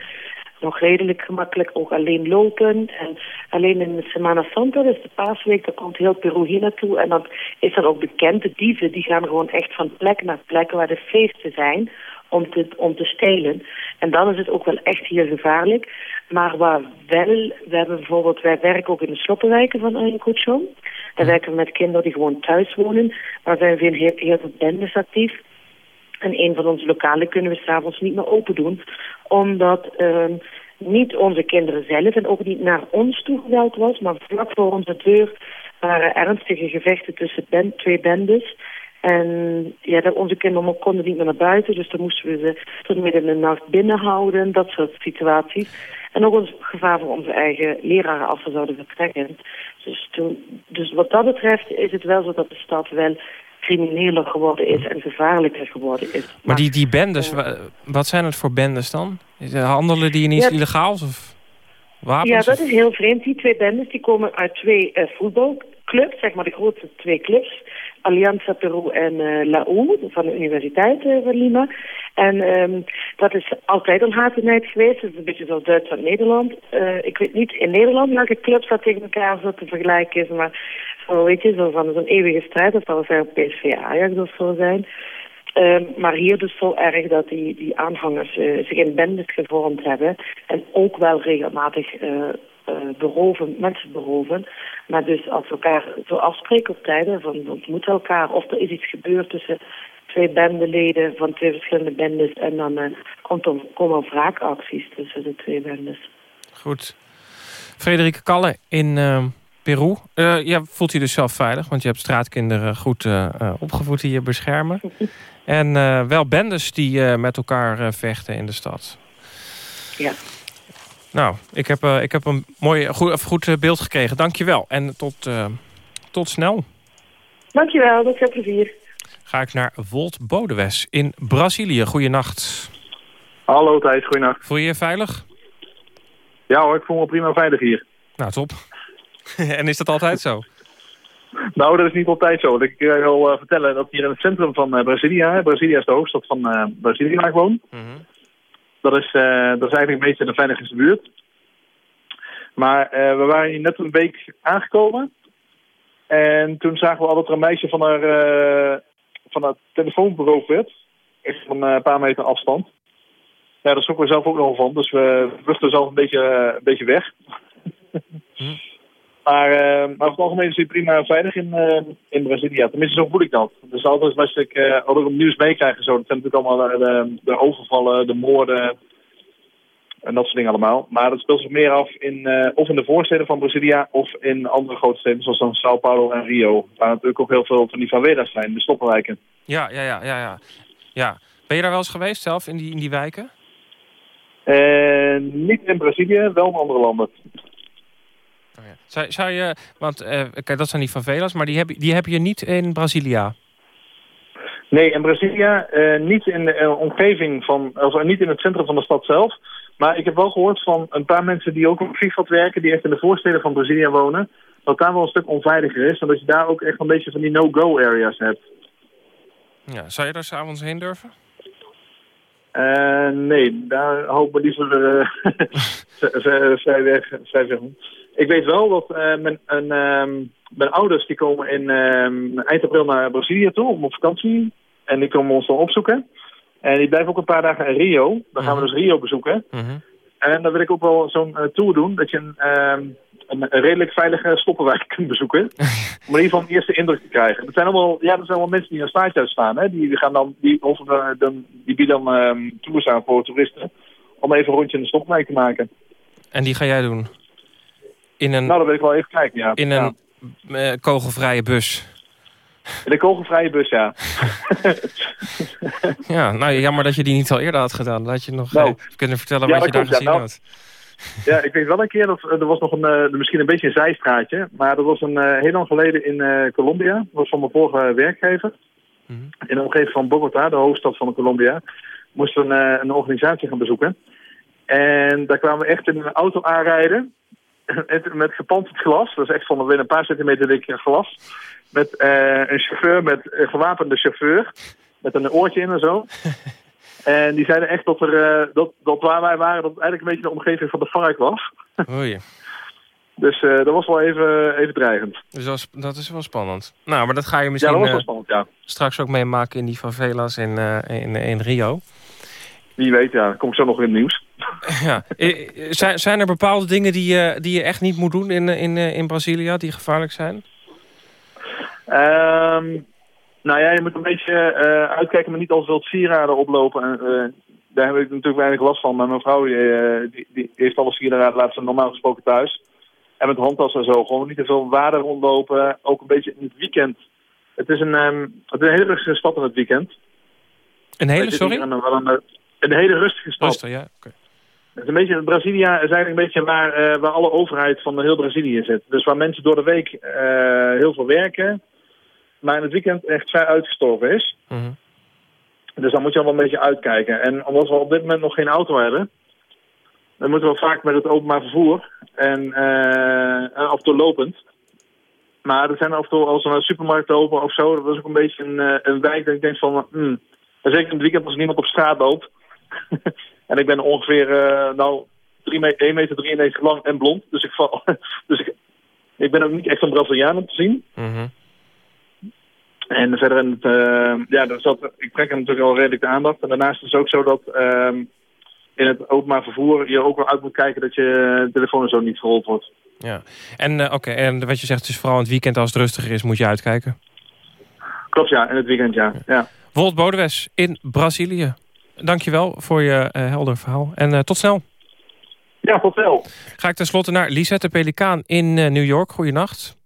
nog redelijk gemakkelijk ook alleen lopen. En alleen in de Semana Santa, dus de paasweek, daar komt heel Peru hier naartoe. En dan is er ook bekend, de dieven, die gaan gewoon echt van plek naar plek waar de feesten zijn om te, om te stelen. En dan is het ook wel echt hier gevaarlijk. Maar waar wel, we hebben bijvoorbeeld, wij werken ook in de sloppenwijken van Ayacucho. Daar werken we met kinderen die gewoon thuis wonen. Daar zijn we heel, heel veel bendes actief. En een van onze lokalen kunnen we s'avonds niet meer open doen. Omdat uh, niet onze kinderen zelf en ook niet naar ons toe geweld was. Maar vlak voor onze deur waren ernstige gevechten tussen twee bendes. En ja, onze kinderen konden niet meer naar buiten. Dus dan moesten we ze tot midden in de nacht binnenhouden. Dat soort situaties. En ook ons gevaar voor onze eigen leraren als we zouden vertrekken. Dus, toen, dus wat dat betreft is het wel zo dat de stad wel crimineler geworden is en gevaarlijker geworden is. Maar, maar die, die bendes, uh, wat zijn het voor bendes dan? Handelen die in iets ja, illegaals? Of Wapens? Ja, dat is heel vreemd. Die twee bendes die komen uit twee uh, voetbalclubs, zeg maar de grootste twee clubs. Alianza Peru en uh, van de Universiteit uh, van Lima. En um, dat is altijd een hatenheid geweest. Het is een beetje zoals Duitsland-Nederland. Uh, ik weet niet in Nederland welke clubs dat tegen elkaar zo te vergelijken is. Maar zo weet je, zo van zo'n eeuwige strijd. Dat zal zijn PSV Ajax of zo zijn. Um, maar hier dus zo erg dat die, die aanhangers zich in bendes gevormd hebben. En ook wel regelmatig beroven, mensen beroven. Maar dus als we elkaar zo afspreken op tijden, van we ontmoeten elkaar... of er is iets gebeurd tussen twee bendeleden van twee verschillende bendes... en dan uh, komt er, komen er wraakacties tussen de twee bendes. Goed. Frederike Kalle in uh, Peru. Uh, ja, voelt je dus zelf veilig? Want je hebt straatkinderen goed opgevoed die je beschermen. en wel bendes die met elkaar vechten in de stad. Ja. Nou, ik heb, ik heb een mooi, goed, goed beeld gekregen. Dank je wel. En tot, tot snel. Dank je wel, dat veel plezier ga ik naar Volt Bodewes in Brazilië. Goedenacht. Hallo Thijs, goedenacht. Voel je je veilig? Ja hoor, ik voel me prima veilig hier. Nou, top. en is dat altijd zo? Nou, dat is niet altijd zo. Ik wil uh, vertellen dat hier in het centrum van uh, Brazilia... Brazilia is de hoofdstad van uh, Brazilië waar ik woon. Mm -hmm. Dat, is, dat is eigenlijk een beetje de veiligste buurt. Maar we waren hier net een week aangekomen. En toen zagen we al dat er een meisje van haar van het telefoonbureau werd. Echt van een paar meter afstand. Ja, daar schrok we zelf ook nog van. Dus we vluchten zelf een beetje, een beetje weg. hm. Maar, uh, maar over het algemeen is het prima veilig in, uh, in Brazilië. Tenminste, zo voel ik dat. Dus altijd als ik, uh, als ik nieuws meekrijg, zo, dat zijn natuurlijk allemaal de, de overvallen, de moorden en dat soort dingen allemaal. Maar dat speelt zich meer af in, of in de voorsteden van Brasilia of in andere grote steden zoals dan Sao Paulo en Rio. Waar natuurlijk ook heel veel van die favelas zijn, de stoppenwijken. Ja, ja, ja, ja, ja. ja. Ben je daar wel eens geweest zelf in die, in die wijken? Niet in Brazilië, wel in andere landen. Oh ja. zou, zou je, want uh, kijk, dat zijn die favelas, maar die heb, die heb je niet in Brasilia? Nee, in Brasilia uh, niet in de omgeving van, of niet in het centrum van de stad zelf. Maar ik heb wel gehoord van een paar mensen die ook op vliegveld werken, die echt in de voorsteden van Brazilië wonen, dat daar wel een stuk onveiliger is en dat je daar ook echt een beetje van die no-go areas hebt. Ja, zou je daar s'avonds heen durven? Uh, nee, daar hoop ik liever uh, vrij weg. Vrij weg. Ik weet wel dat uh, mijn, een, um, mijn ouders die komen in um, eind april naar Brazilië toe om op vakantie. En die komen ons dan opzoeken. En die blijven ook een paar dagen in Rio. Dan gaan we dus Rio bezoeken. Mhm. En dan wil ik ook wel zo'n uh, tour doen. Dat je een, um, een, redelijk veilige stoppenwijk kunt bezoeken. om in ieder geval een eerste indruk te krijgen. Dat zijn allemaal, ja, dat zijn allemaal mensen die een staartje uitstaan. Hè? Die, gaan dan, die, of, uh, dan, die bieden dan tours aan voor toeristen. Om even een rondje in de stoppenwijk te maken. En die ga jij doen? In een, nou, dat wil ik wel even kijken, ja. In een ja. uh, kogelvrije bus? In een kogelvrije bus, ja. ja, nou jammer dat je die niet al eerder had gedaan. Dat je nog nou, kunnen vertellen ja, wat je daar gezien nou, had. ja, ik weet wel een keer, dat er was nog een, uh, misschien een beetje een zijstraatje. Maar dat was een, uh, heel lang geleden in uh, Colombia. Dat was van mijn vorige werkgever. Mm -hmm. In de omgeving van Bogota, de hoofdstad van Colombia. Moesten we een, een organisatie gaan bezoeken. En daar kwamen we echt in een auto aanrijden. Met gepantserd glas. Dat is echt van een paar centimeter dik glas. Met uh, een chauffeur, met een gewapende chauffeur. Met een oortje in en zo. en die zeiden echt dat, er, uh, dat, dat waar wij waren, dat het eigenlijk een beetje de omgeving van de vark was. Oei. Dus uh, dat was wel even, even dreigend. Dus dat is, dat is wel spannend. Nou, maar dat ga je misschien ja, dat was wel spannend, ja. straks ook meemaken in die favelas in, in, in Rio. Wie weet, ja. Kom ik zo nog in het nieuws. Ja. zijn, zijn er bepaalde dingen die je, die je echt niet moet doen in, in, in Brazilië, die gevaarlijk zijn? Um, nou ja, je moet een beetje uh, uitkijken, maar niet al veel sieraden oplopen. Uh, daar heb ik natuurlijk weinig last van. Maar mijn vrouw die, uh, die, die heeft alle sieraden, laat ze normaal gesproken thuis. En met handtassen en zo. Gewoon niet te veel waarde rondlopen. Ook een beetje in het weekend. Het is een, um, het is een hele rustige stad in het weekend. Een hele, sorry? Een, een, een, hele rustige stad. Rustig, ja. Okay. Het is een beetje, Brazilia is eigenlijk een beetje waar, uh, waar alle overheid van heel Brazilië zit. Dus waar mensen door de week uh, heel veel werken, maar in het weekend echt vrij uitgestorven is. Mm -hmm. Dus dan moet je wel een beetje uitkijken. En omdat we op dit moment nog geen auto hebben, dan moeten we vaak met het openbaar vervoer. En uh, af en toe lopend. Maar er zijn af en toe als een supermarkt open of zo. Dat is ook een beetje een, een wijk dat ik denk van... Hmm, zeker in het weekend als niemand op straat loopt. en ik ben ongeveer nou 1 meter 93 lang en blond. Dus ik, val, dus ik, ik ben ook niet echt een Braziliaan om te zien. Mm En verder, in het, uh, ja, dan zat, ik trek hem natuurlijk al redelijk de aandacht. En daarnaast is het ook zo dat uh, in het openbaar vervoer je ook wel uit moet kijken dat je telefoon zo niet gerold wordt. Ja, en uh, oké, en wat je zegt, is vooral in het weekend als het rustiger is, moet je uitkijken. Klopt, ja, in het weekend, ja. ja. Wolt Bodewes in Brazilië. Dankjewel voor je helder verhaal en tot snel. Ja, tot snel. Ga ik tenslotte naar Lisette Pelikaan in New York. Goedenacht.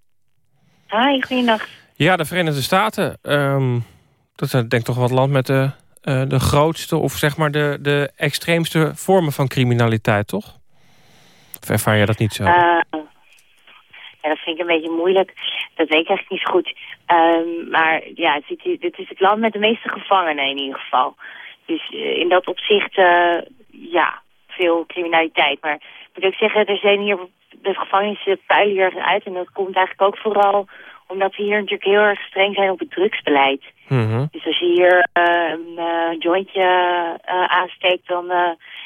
Hi, goedenacht. Ja, de Verenigde Staten. Um, dat is denk ik toch wat land met de, uh, de grootste... of zeg maar de, de extreemste vormen van criminaliteit, toch? Of ervaar jij dat niet zo? Uh, ja, dat vind ik een beetje moeilijk. Dat weet ik echt niet zo goed. Um, maar ja, het is het land met de meeste gevangenen in ieder geval. Dus uh, in dat opzicht, ja, veel criminaliteit. Maar ik moet ook zeggen, er zijn hier de gevangenissen puilen hier uit. En dat komt eigenlijk ook vooral omdat we hier natuurlijk heel erg streng zijn op het drugsbeleid. Mm Dus als je hier uh, een uh, jointje uh, aansteekt, dan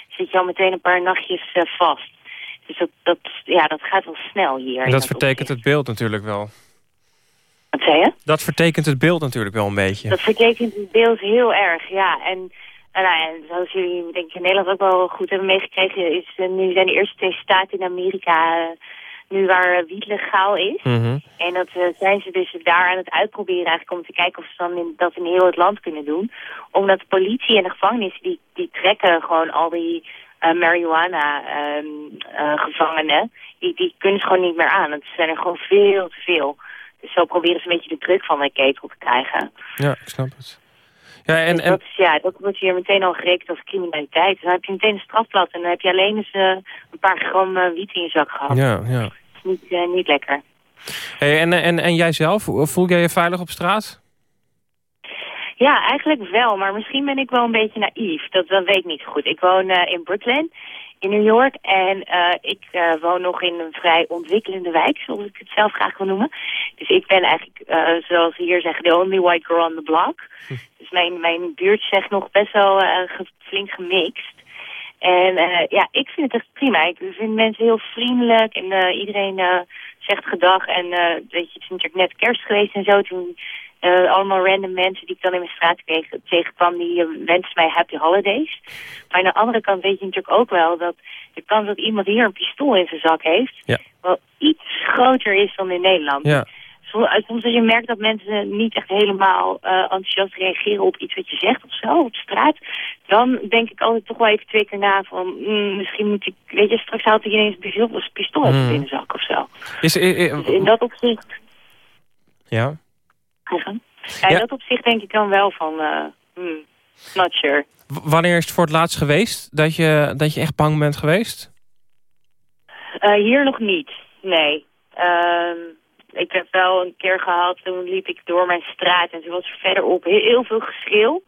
zit je al meteen een paar nachtjes vast. Dus dat, dat, ja, dat gaat wel snel hier. En dat vertekent het beeld natuurlijk wel. Wat zei je? Dat vertekent het beeld natuurlijk wel een beetje. Dat vertekent het beeld heel erg, ja. En nou, en zoals jullie denk ik in Nederland ook wel goed hebben meegekregen... is nu zijn de eerste twee staten in Amerika nu waar wiet legaal is. Mhm. En dat uh, zijn ze dus daar aan het uitproberen eigenlijk om te kijken of ze dan in, dat in heel het land kunnen doen. Omdat de politie en de gevangenis, die, die trekken gewoon al die uh, marijuana um, uh, gevangenen. Die, die kunnen ze gewoon niet meer aan. Het zijn er gewoon veel te veel. Dus zo proberen ze een beetje de druk van de ketel te krijgen. Ja, ik snap het. Ja, en, en... Dat, is, ja, dat wordt hier meteen al gerekend als criminaliteit. Dan heb je meteen een strafblad en dan heb je alleen eens uh, een paar gram uh, wiet in je zak gehad. Ja, ja. Dat is niet, uh, niet lekker. Hey, en, en, en jij zelf, voel jij je veilig op straat? Ja, eigenlijk wel, maar misschien ben ik wel een beetje naïef. Dat, dat weet ik niet goed. Ik woon in Brooklyn in New York. En uh, ik uh, woon nog in een vrij ontwikkelende wijk, zoals ik het zelf graag wil noemen. Dus ik ben eigenlijk, uh, zoals ze hier zeggen, the only white girl on the block. Hm. Dus mijn, mijn buurt zegt nog best wel ge flink gemixt. En ja, ik vind het echt prima. Ik vind mensen heel vriendelijk en iedereen zegt gedag. En weet je, het is natuurlijk net kerst geweest en zo. Toen uh, allemaal random mensen die ik dan in mijn straat kreeg, tegenkwam, die uh, wensen mij happy holidays. Maar aan de andere kant weet je natuurlijk ook wel dat de kans dat iemand hier een pistool in zijn zak heeft, ja. wel iets groter is dan in Nederland. Ja. Soms als je merkt dat mensen niet echt helemaal uh, enthousiast reageren op iets wat je zegt of zo, op straat, dan denk ik altijd toch wel even twee keer na van, mm, misschien moet ik, weet je, straks haalt hij ineens een pistool mm. in de zak of zo. Is, dus in dat opzicht... Ja? Ja, ja, in dat opzicht denk ik dan wel van, uh, hmm, not sure. W wanneer is het voor het laatst geweest dat je, dat je echt bang bent geweest? Uh, hier nog niet, nee. Uh, ik heb wel een keer gehad, toen liep ik door mijn straat en toen was er verderop heel, veel geschreeuw.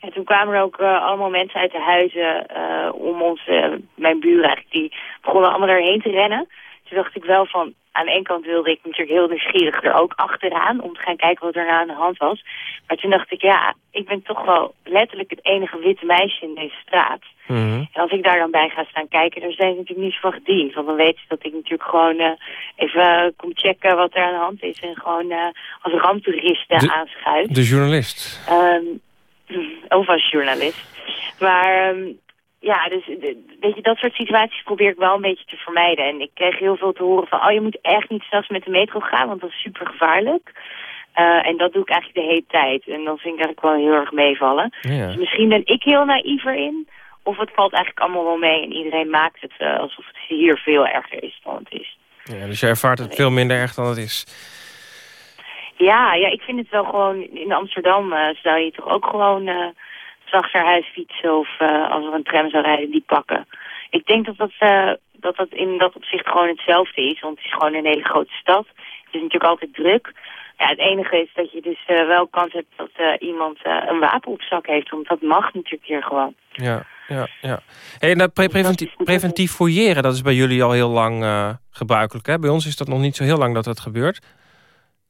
En toen kwamen er ook uh, allemaal mensen uit de huizen om ons, mijn buren eigenlijk, die begonnen allemaal erheen te rennen. Toen dacht ik wel van, aan de ene kant wilde ik natuurlijk heel nieuwsgierig er ook achteraan om te gaan kijken wat er nou aan de hand was. Maar toen dacht ik, ja, ik ben toch wel letterlijk het enige witte meisje in deze straat. Mm -hmm. En als ik daar dan bij ga staan kijken, dan zijn ze natuurlijk niet van gediend. Want dan weten ze dat ik natuurlijk gewoon uh, even uh, kom checken wat er aan de hand is. En gewoon uh, als ramptoeristen de, aanschuif. De journalist. Um, of als journalist. Maar um, ja, dus weet je, dat soort situaties probeer ik wel een beetje te vermijden. En ik kreeg heel veel te horen van, oh je moet echt niet zelfs met de metro gaan, want dat is super gevaarlijk. Uh, en dat doe ik eigenlijk de hele tijd. En dan vind ik eigenlijk wel heel erg meevallen. Ja. Dus misschien ben ik heel naïef erin. Of het valt eigenlijk allemaal wel mee en iedereen maakt het uh, alsof het hier veel erger is dan het is. Ja, dus je ervaart het veel minder erg dan het is. Ja, ja, ik vind het wel gewoon... In Amsterdam uh, zou je toch ook gewoon s'nachts naar huis fietsen of uh, als er een tram zou rijden, die pakken. Ik denk dat dat, uh, dat dat in dat opzicht gewoon hetzelfde is, want het is gewoon een hele grote stad. Het is natuurlijk altijd druk. Ja, het enige is dat je dus uh, wel kans hebt dat iemand een wapen op zak heeft, want dat mag natuurlijk hier gewoon. Ja. Ja, ja. Hey, nou, preventief, preventief fouilleren, dat is bij jullie al heel lang gebruikelijk. Hè? Bij ons is dat nog niet zo heel lang dat dat gebeurt.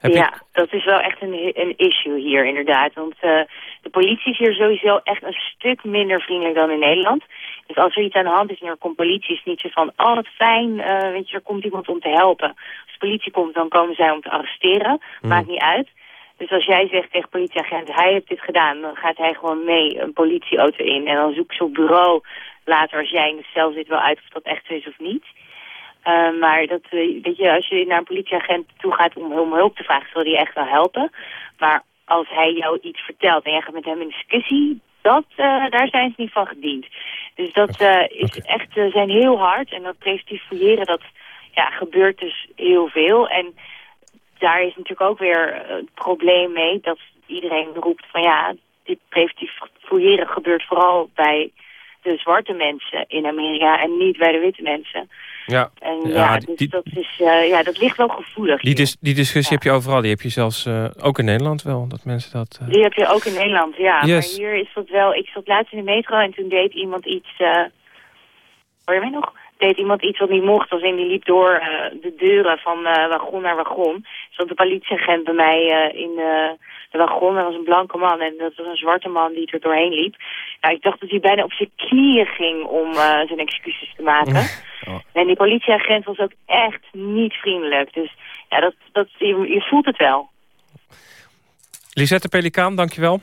Heb ja, dat is wel echt een, een issue hier inderdaad. Want uh, de politie is hier sowieso echt een stuk minder vriendelijk dan in Nederland. Dus als er iets aan de hand is en er komt politie, is het niet zo van... oh, wat fijn, uh, weet je, er komt iemand om te helpen. Als de politie komt, dan komen zij om te arresteren. Mm. Maakt niet uit. Dus als jij zegt tegen politieagent, hij heeft dit gedaan... dan gaat hij gewoon mee een politieauto in. En dan zoekt ze op bureau later, als jij in de cel zit, wel uit of dat echt zo is of niet... Uh, maar dat, uh, weet je, als je naar een politieagent toe gaat om, om hulp te vragen, zal die echt wel helpen. Maar als hij jou iets vertelt en jij gaat met hem in discussie, dat, uh, daar zijn ze niet van gediend. Dus dat is echt, zijn heel hard. En dat preventief fouilleren, dat ja, gebeurt dus heel veel. En daar is natuurlijk ook weer het probleem mee dat iedereen roept van ja, dit preventief fouilleren gebeurt vooral bij de zwarte mensen in Amerika en niet bij de witte mensen. Ja, en ja, dus dat, is, uh, ja, dat ligt wel gevoelig. Die, dis die discussie heb je overal. Die heb je zelfs uh, ook in Nederland wel. Dat mensen dat, uh... Die heb je ook in Nederland, ja. Yes. Maar hier is dat wel... Ik zat laatst in de metro en toen deed iemand iets... hoor je mij nog? Deed iemand iets wat niet mocht. Als in die liep door de deuren van wagon naar wagon. Zat de politieagent bij mij in de wagon. Er was een blanke man en dat was een zwarte man die er doorheen liep. Nou, ik dacht dat hij bijna op zijn knieën ging om zijn excuses te maken. Oh. En die politieagent was ook echt niet vriendelijk. Dus ja, dat, dat, je, je voelt het wel. Lisette Pelikaan, dankjewel.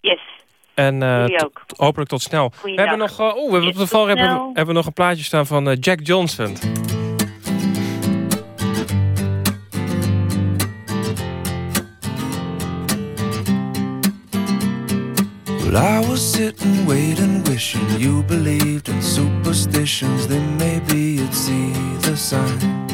Yes. En uh, hopelijk tot snel. We hebben nog, uh, oh, we hebben op de val hebben, hebben we nog een plaatje staan van uh, Jack Johnson. Well, I was sitting, waiting, wishing you believed in superstitions. Then maybe you'd see the signs.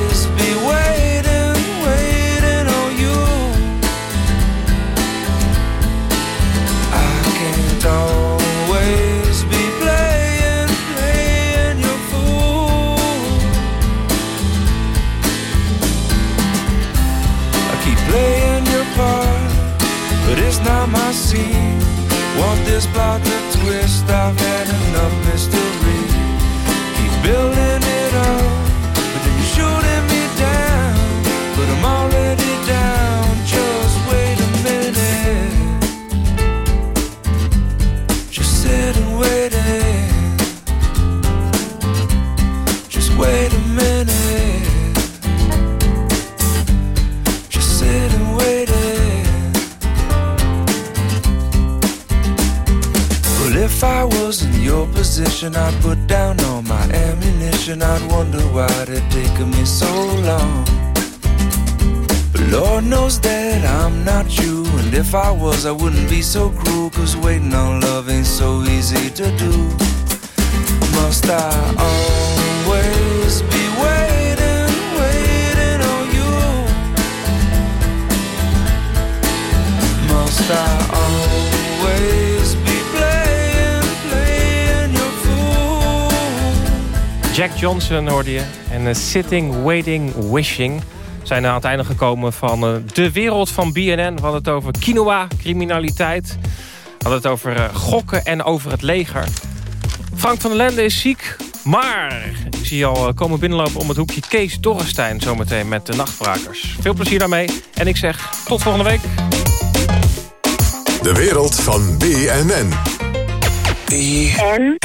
so cruel. Cause waiting on love ain't so easy to do. Must I always be waiting, waiting on you? Must I always? be playing, playing your fool? Jack Johnson hoorde je. En uh, Sitting, Waiting, Wishing. Zijn aan het einde gekomen van uh, de wereld van BNN. We hadden het over quinoa, criminaliteit. We hadden het over uh, gokken en over het leger. Frank van der Lende is ziek. Maar ik zie je al komen binnenlopen om het hoekje Kees Dorrestein... zometeen met de Nachtbrakers. Veel plezier daarmee. En ik zeg tot volgende week. De wereld van BNN. BNN.